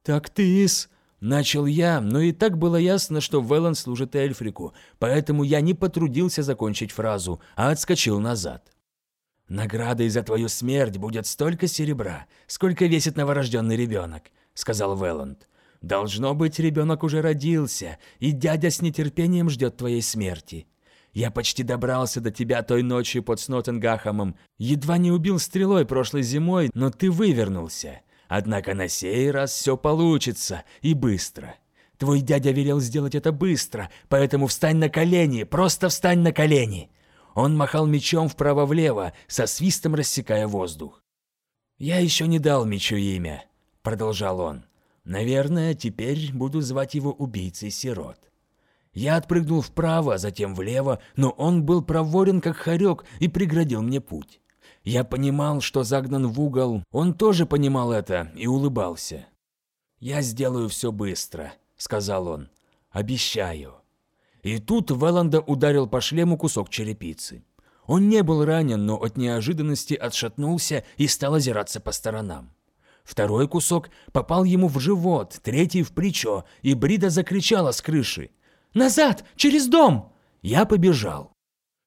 «Так ты из...» Начал я, но и так было ясно, что Веллан служит Эльфрику, поэтому я не потрудился закончить фразу, а отскочил назад. «Наградой за твою смерть будет столько серебра, сколько весит новорожденный ребенок», — сказал Велланд. «Должно быть, ребенок уже родился, и дядя с нетерпением ждет твоей смерти. Я почти добрался до тебя той ночью под Снотенгахамом. Едва не убил стрелой прошлой зимой, но ты вывернулся. Однако на сей раз все получится и быстро. Твой дядя велел сделать это быстро, поэтому встань на колени, просто встань на колени. Он махал мечом вправо-влево, со свистом рассекая воздух. «Я еще не дал мечу имя», — продолжал он. «Наверное, теперь буду звать его убийцей-сирот». Я отпрыгнул вправо, затем влево, но он был проворен, как хорек, и преградил мне путь. Я понимал, что загнан в угол, он тоже понимал это и улыбался. «Я сделаю все быстро», — сказал он. «Обещаю». И тут Веланда ударил по шлему кусок черепицы. Он не был ранен, но от неожиданности отшатнулся и стал озираться по сторонам. Второй кусок попал ему в живот, третий в плечо, и Брида закричала с крыши. Назад! Через дом!» Я побежал.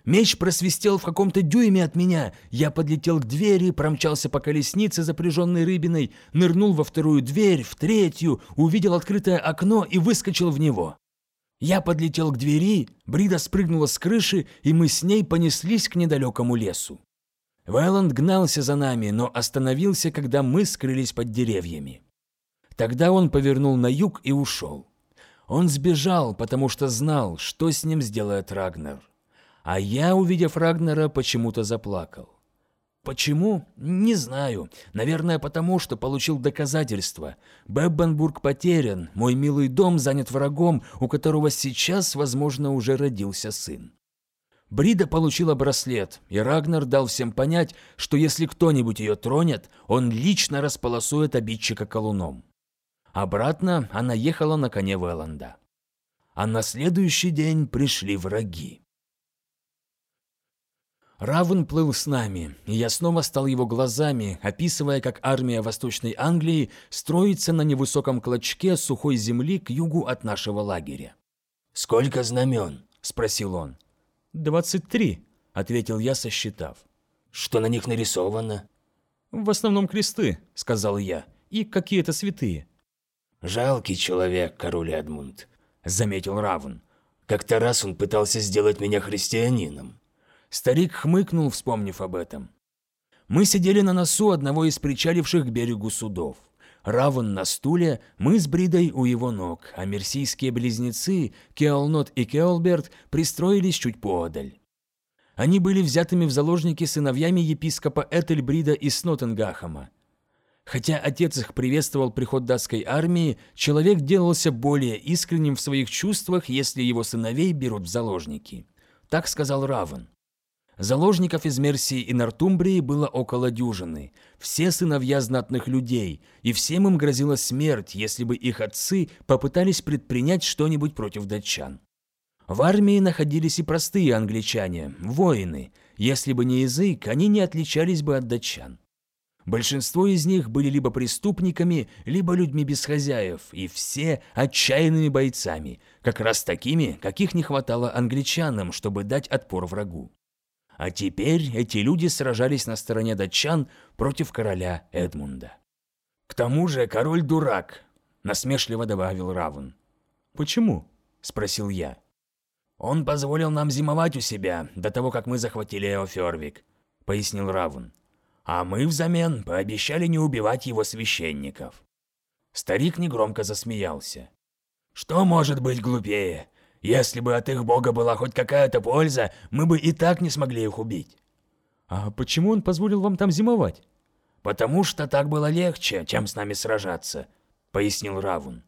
Меч просвистел в каком-то дюйме от меня. Я подлетел к двери, промчался по колеснице, запряженной рыбиной, нырнул во вторую дверь, в третью, увидел открытое окно и выскочил в него. Я подлетел к двери, Брида спрыгнула с крыши, и мы с ней понеслись к недалекому лесу. Вайланд гнался за нами, но остановился, когда мы скрылись под деревьями. Тогда он повернул на юг и ушел. Он сбежал, потому что знал, что с ним сделает Рагнер. А я, увидев Рагнера, почему-то заплакал. Почему? Не знаю. Наверное, потому что получил доказательства. Беббенбург потерян, мой милый дом занят врагом, у которого сейчас, возможно, уже родился сын. Брида получила браслет, и Рагнар дал всем понять, что если кто-нибудь ее тронет, он лично располосует обидчика колуном. Обратно она ехала на коне Веланда. А на следующий день пришли враги. Равен плыл с нами, и я снова стал его глазами, описывая, как армия Восточной Англии строится на невысоком клочке сухой земли к югу от нашего лагеря. «Сколько знамен?» – спросил он. «Двадцать три», – ответил я, сосчитав. «Что на них нарисовано?» «В основном кресты», – сказал я, – «и какие-то святые». «Жалкий человек, король Эдмунд», — заметил Равн. «Как-то раз он пытался сделать меня христианином». Старик хмыкнул, вспомнив об этом. Мы сидели на носу одного из причаливших к берегу судов. Раван на стуле, мы с Бридой у его ног, а мерсийские близнецы, Кеолнот и Кеолберт, пристроились чуть поодаль. Они были взятыми в заложники сыновьями епископа Этельбрида из Снотенгахама. Хотя отец их приветствовал приход датской армии, человек делался более искренним в своих чувствах, если его сыновей берут в заложники. Так сказал Равен. Заложников из Мерсии и Нортумбрии было около дюжины, все сыновья знатных людей, и всем им грозила смерть, если бы их отцы попытались предпринять что-нибудь против датчан. В армии находились и простые англичане, воины. Если бы не язык, они не отличались бы от датчан. Большинство из них были либо преступниками, либо людьми без хозяев, и все отчаянными бойцами, как раз такими, каких не хватало англичанам, чтобы дать отпор врагу. А теперь эти люди сражались на стороне датчан против короля Эдмунда. «К тому же король дурак», – насмешливо добавил Равен. «Почему?» – спросил я. «Он позволил нам зимовать у себя до того, как мы захватили Эофервик», – пояснил Равун. «А мы взамен пообещали не убивать его священников». Старик негромко засмеялся. «Что может быть глупее? Если бы от их бога была хоть какая-то польза, мы бы и так не смогли их убить». «А почему он позволил вам там зимовать?» «Потому что так было легче, чем с нами сражаться», — пояснил Равун.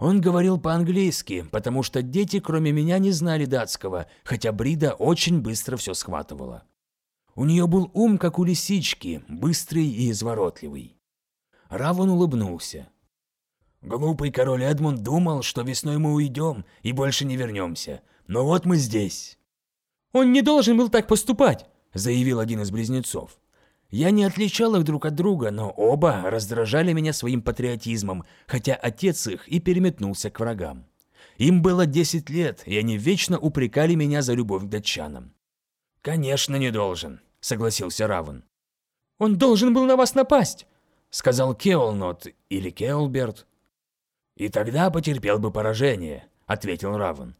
Он говорил по-английски, потому что дети, кроме меня, не знали датского, хотя Брида очень быстро все схватывала. У нее был ум, как у лисички, быстрый и изворотливый. Равун улыбнулся. Глупый король Эдмунд думал, что весной мы уйдем и больше не вернемся. Но вот мы здесь. «Он не должен был так поступать», — заявил один из близнецов. Я не отличал их друг от друга, но оба раздражали меня своим патриотизмом, хотя отец их и переметнулся к врагам. Им было 10 лет, и они вечно упрекали меня за любовь к датчанам. «Конечно, не должен», — согласился Равен. «Он должен был на вас напасть», — сказал Кеолнот или Кеолберт. «И тогда потерпел бы поражение», — ответил Равен.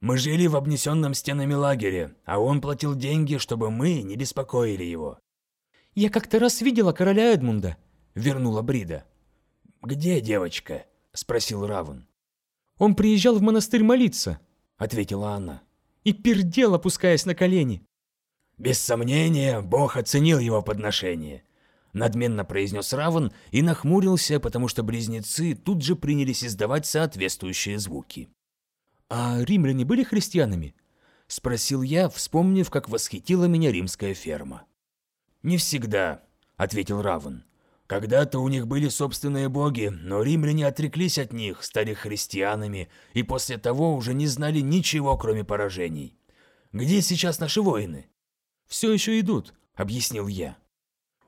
«Мы жили в обнесенном стенами лагере, а он платил деньги, чтобы мы не беспокоили его. «Я как-то раз видела короля Эдмунда», — вернула Брида. «Где девочка?» — спросил Равен. «Он приезжал в монастырь молиться», — ответила она. «И пердел, опускаясь на колени». «Без сомнения, Бог оценил его подношение», — надменно произнес Равен и нахмурился, потому что близнецы тут же принялись издавать соответствующие звуки. «А римляне были христианами?» — спросил я, вспомнив, как восхитила меня римская ферма. «Не всегда», — ответил Равен. «Когда-то у них были собственные боги, но римляне отреклись от них, стали христианами, и после того уже не знали ничего, кроме поражений. Где сейчас наши воины?» «Все еще идут», — объяснил я.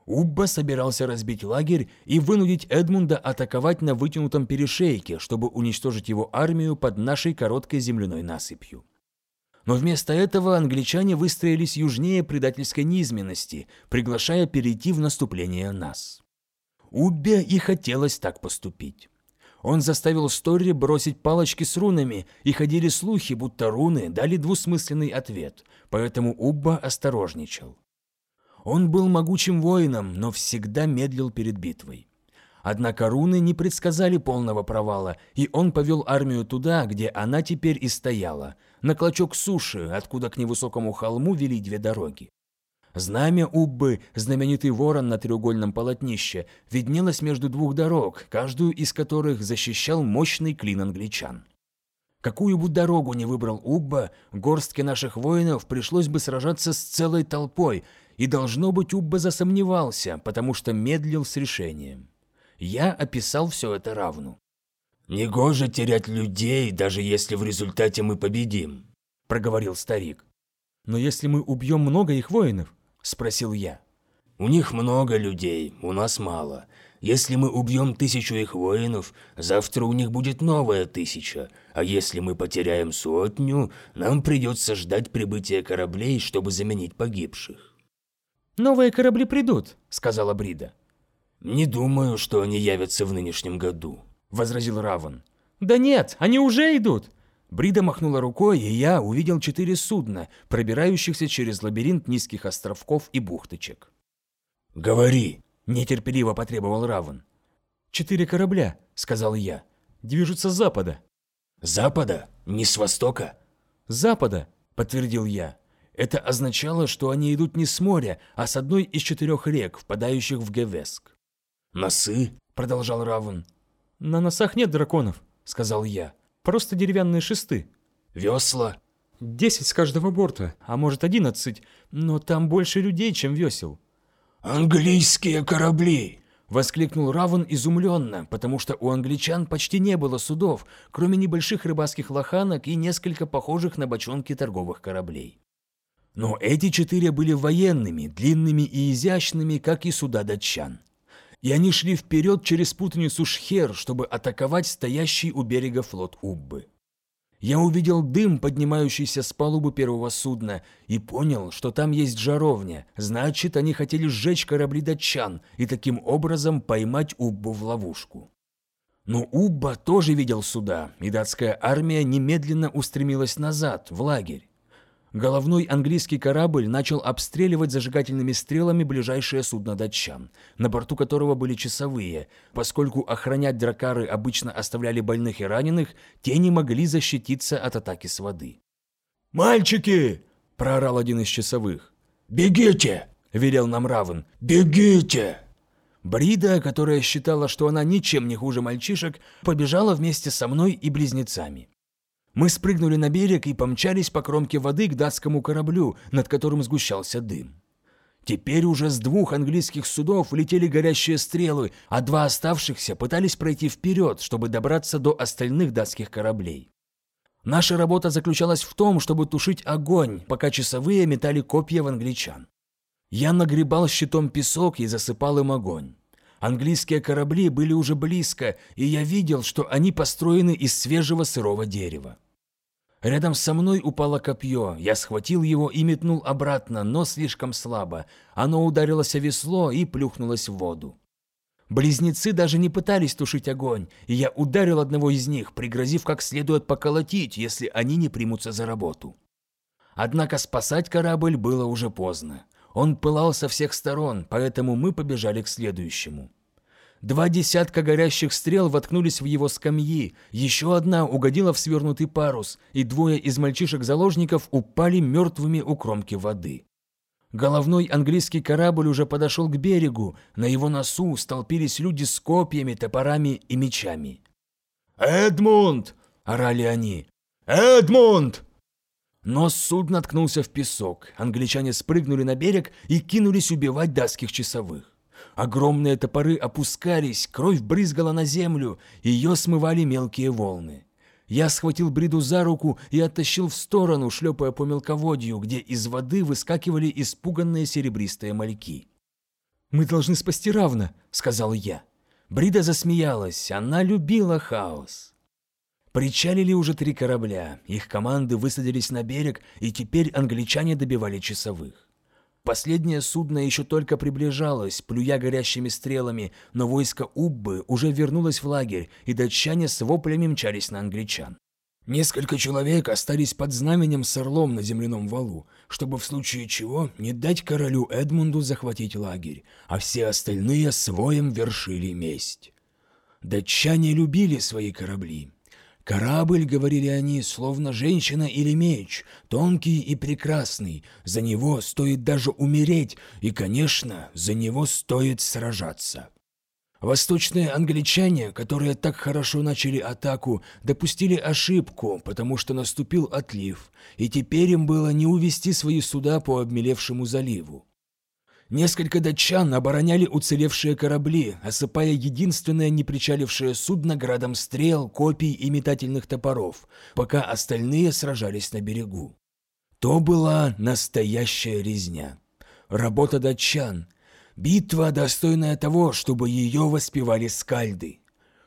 Убба собирался разбить лагерь и вынудить Эдмунда атаковать на вытянутом перешейке, чтобы уничтожить его армию под нашей короткой земляной насыпью. Но вместо этого англичане выстроились южнее предательской низменности, приглашая перейти в наступление нас. Уббе и хотелось так поступить. Он заставил Стори бросить палочки с рунами, и ходили слухи, будто руны дали двусмысленный ответ, поэтому Убба осторожничал. Он был могучим воином, но всегда медлил перед битвой. Однако руны не предсказали полного провала, и он повел армию туда, где она теперь и стояла, на клочок суши, откуда к невысокому холму вели две дороги. Знамя Уббы, знаменитый ворон на треугольном полотнище, виднелось между двух дорог, каждую из которых защищал мощный клин англичан. Какую бы дорогу ни выбрал Убба, горстке наших воинов пришлось бы сражаться с целой толпой, и должно быть Убба засомневался, потому что медлил с решением. Я описал все это равну. «Негоже терять людей, даже если в результате мы победим», – проговорил старик. «Но если мы убьем много их воинов?» – спросил я. «У них много людей, у нас мало. Если мы убьем тысячу их воинов, завтра у них будет новая тысяча, а если мы потеряем сотню, нам придется ждать прибытия кораблей, чтобы заменить погибших». «Новые корабли придут», – сказала Брида. «Не думаю, что они явятся в нынешнем году», – возразил Раван. «Да нет, они уже идут!» Брида махнула рукой, и я увидел четыре судна, пробирающихся через лабиринт низких островков и бухточек. «Говори!» – нетерпеливо потребовал Раван. «Четыре корабля», – сказал я. «Движутся с запада». «Запада? Не с востока?» «С запада», – подтвердил я. Это означало, что они идут не с моря, а с одной из четырех рек, впадающих в Гевеск. «Носы?» – продолжал Равен. «На носах нет драконов», – сказал я. «Просто деревянные шесты». «Весла?» «Десять с каждого борта, а может одиннадцать, но там больше людей, чем весел». «Английские корабли!» – воскликнул Равен изумленно, потому что у англичан почти не было судов, кроме небольших рыбацких лоханок и несколько похожих на бочонки торговых кораблей. Но эти четыре были военными, длинными и изящными, как и суда датчан и они шли вперед через путаницу Шхер, чтобы атаковать стоящий у берега флот Уббы. Я увидел дым, поднимающийся с палубы первого судна, и понял, что там есть жаровня, значит, они хотели сжечь корабли датчан и таким образом поймать Уббу в ловушку. Но Убба тоже видел суда, и датская армия немедленно устремилась назад, в лагерь. Головной английский корабль начал обстреливать зажигательными стрелами ближайшее судно датчан, на борту которого были часовые, поскольку охранять дракары обычно оставляли больных и раненых, те не могли защититься от атаки с воды. «Мальчики!» – проорал один из часовых. «Бегите!» – велел нам Равен. «Бегите!» Брида, которая считала, что она ничем не хуже мальчишек, побежала вместе со мной и близнецами. Мы спрыгнули на берег и помчались по кромке воды к датскому кораблю, над которым сгущался дым. Теперь уже с двух английских судов летели горящие стрелы, а два оставшихся пытались пройти вперед, чтобы добраться до остальных датских кораблей. Наша работа заключалась в том, чтобы тушить огонь, пока часовые метали копья в англичан. Я нагребал щитом песок и засыпал им огонь. Английские корабли были уже близко, и я видел, что они построены из свежего сырого дерева. Рядом со мной упало копье, я схватил его и метнул обратно, но слишком слабо. Оно ударилось о весло и плюхнулось в воду. Близнецы даже не пытались тушить огонь, и я ударил одного из них, пригрозив как следует поколотить, если они не примутся за работу. Однако спасать корабль было уже поздно. Он пылал со всех сторон, поэтому мы побежали к следующему. Два десятка горящих стрел воткнулись в его скамьи, еще одна угодила в свернутый парус, и двое из мальчишек-заложников упали мертвыми у кромки воды. Головной английский корабль уже подошел к берегу, на его носу столпились люди с копьями, топорами и мечами. «Эдмунд!» – орали они. «Эдмунд!» Нос судна ткнулся в песок, англичане спрыгнули на берег и кинулись убивать датских часовых. Огромные топоры опускались, кровь брызгала на землю, ее смывали мелкие волны. Я схватил Бриду за руку и оттащил в сторону, шлепая по мелководью, где из воды выскакивали испуганные серебристые мальки. «Мы должны спасти равно», — сказал я. Брида засмеялась, она любила хаос. Причалили уже три корабля, их команды высадились на берег, и теперь англичане добивали часовых. Последнее судно еще только приближалось, плюя горящими стрелами, но войско Уббы уже вернулось в лагерь, и датчане с воплями мчались на англичан. Несколько человек остались под знаменем с орлом на земляном валу, чтобы в случае чего не дать королю Эдмунду захватить лагерь, а все остальные своим вершили месть. Датчане любили свои корабли, Корабль, говорили они, словно женщина или меч, тонкий и прекрасный. За него стоит даже умереть, и, конечно, за него стоит сражаться. Восточные англичане, которые так хорошо начали атаку, допустили ошибку, потому что наступил отлив, и теперь им было не увести свои суда по обмелевшему заливу. Несколько датчан обороняли уцелевшие корабли, осыпая единственное непричалившее судно градом стрел, копий и метательных топоров, пока остальные сражались на берегу. То была настоящая резня. Работа датчан. Битва, достойная того, чтобы ее воспевали скальды.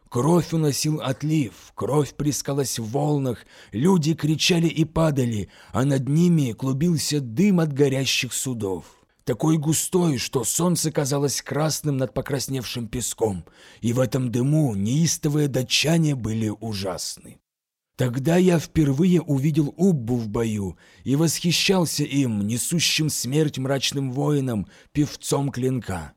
Кровь уносил отлив, кровь плескалась в волнах, люди кричали и падали, а над ними клубился дым от горящих судов такой густой, что солнце казалось красным над покрасневшим песком, и в этом дыму неистовые датчане были ужасны. Тогда я впервые увидел Уббу в бою и восхищался им, несущим смерть мрачным воинам, певцом клинка.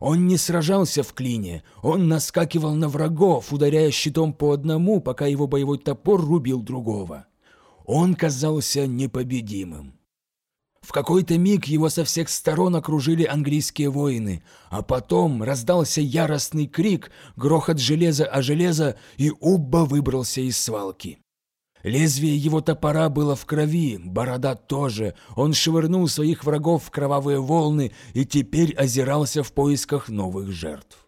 Он не сражался в клине, он наскакивал на врагов, ударяя щитом по одному, пока его боевой топор рубил другого. Он казался непобедимым. В какой-то миг его со всех сторон окружили английские воины, а потом раздался яростный крик, грохот железа о железо, и Убба выбрался из свалки. Лезвие его топора было в крови, борода тоже. Он швырнул своих врагов в кровавые волны и теперь озирался в поисках новых жертв.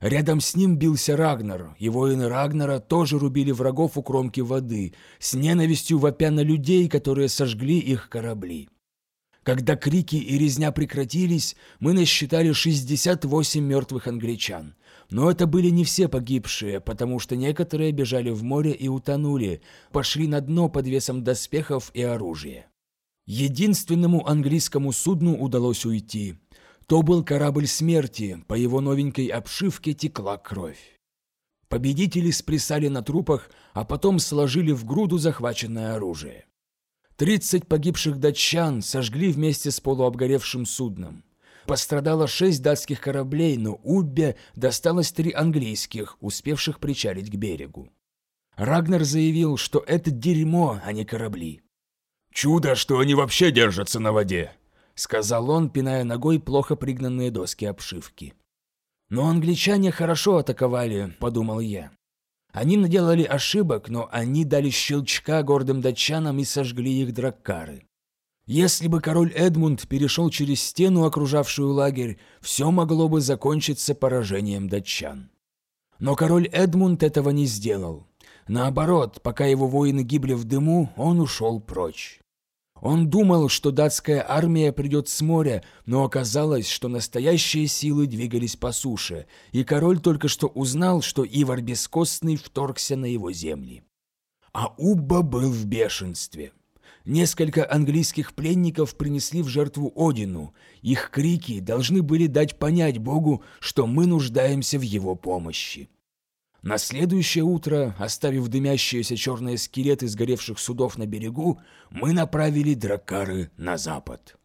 Рядом с ним бился Рагнар, и воины Рагнара тоже рубили врагов у кромки воды, с ненавистью вопя на людей, которые сожгли их корабли. Когда крики и резня прекратились, мы насчитали 68 мертвых англичан. Но это были не все погибшие, потому что некоторые бежали в море и утонули, пошли на дно под весом доспехов и оружия. Единственному английскому судну удалось уйти. То был корабль смерти, по его новенькой обшивке текла кровь. Победители сплясали на трупах, а потом сложили в груду захваченное оружие. Тридцать погибших датчан сожгли вместе с полуобгоревшим судном. Пострадало шесть датских кораблей, но Уббе досталось три английских, успевших причалить к берегу. Рагнер заявил, что это дерьмо, а не корабли. «Чудо, что они вообще держатся на воде», — сказал он, пиная ногой плохо пригнанные доски обшивки. «Но англичане хорошо атаковали», — подумал я. Они наделали ошибок, но они дали щелчка гордым датчанам и сожгли их драккары. Если бы король Эдмунд перешел через стену, окружавшую лагерь, все могло бы закончиться поражением датчан. Но король Эдмунд этого не сделал. Наоборот, пока его воины гибли в дыму, он ушел прочь. Он думал, что датская армия придет с моря, но оказалось, что настоящие силы двигались по суше, и король только что узнал, что Ивар Бескостный вторгся на его земли. А Убба был в бешенстве. Несколько английских пленников принесли в жертву Одину. Их крики должны были дать понять Богу, что мы нуждаемся в его помощи. На следующее утро, оставив дымящиеся черные скелеты сгоревших судов на берегу, мы направили дракары на запад.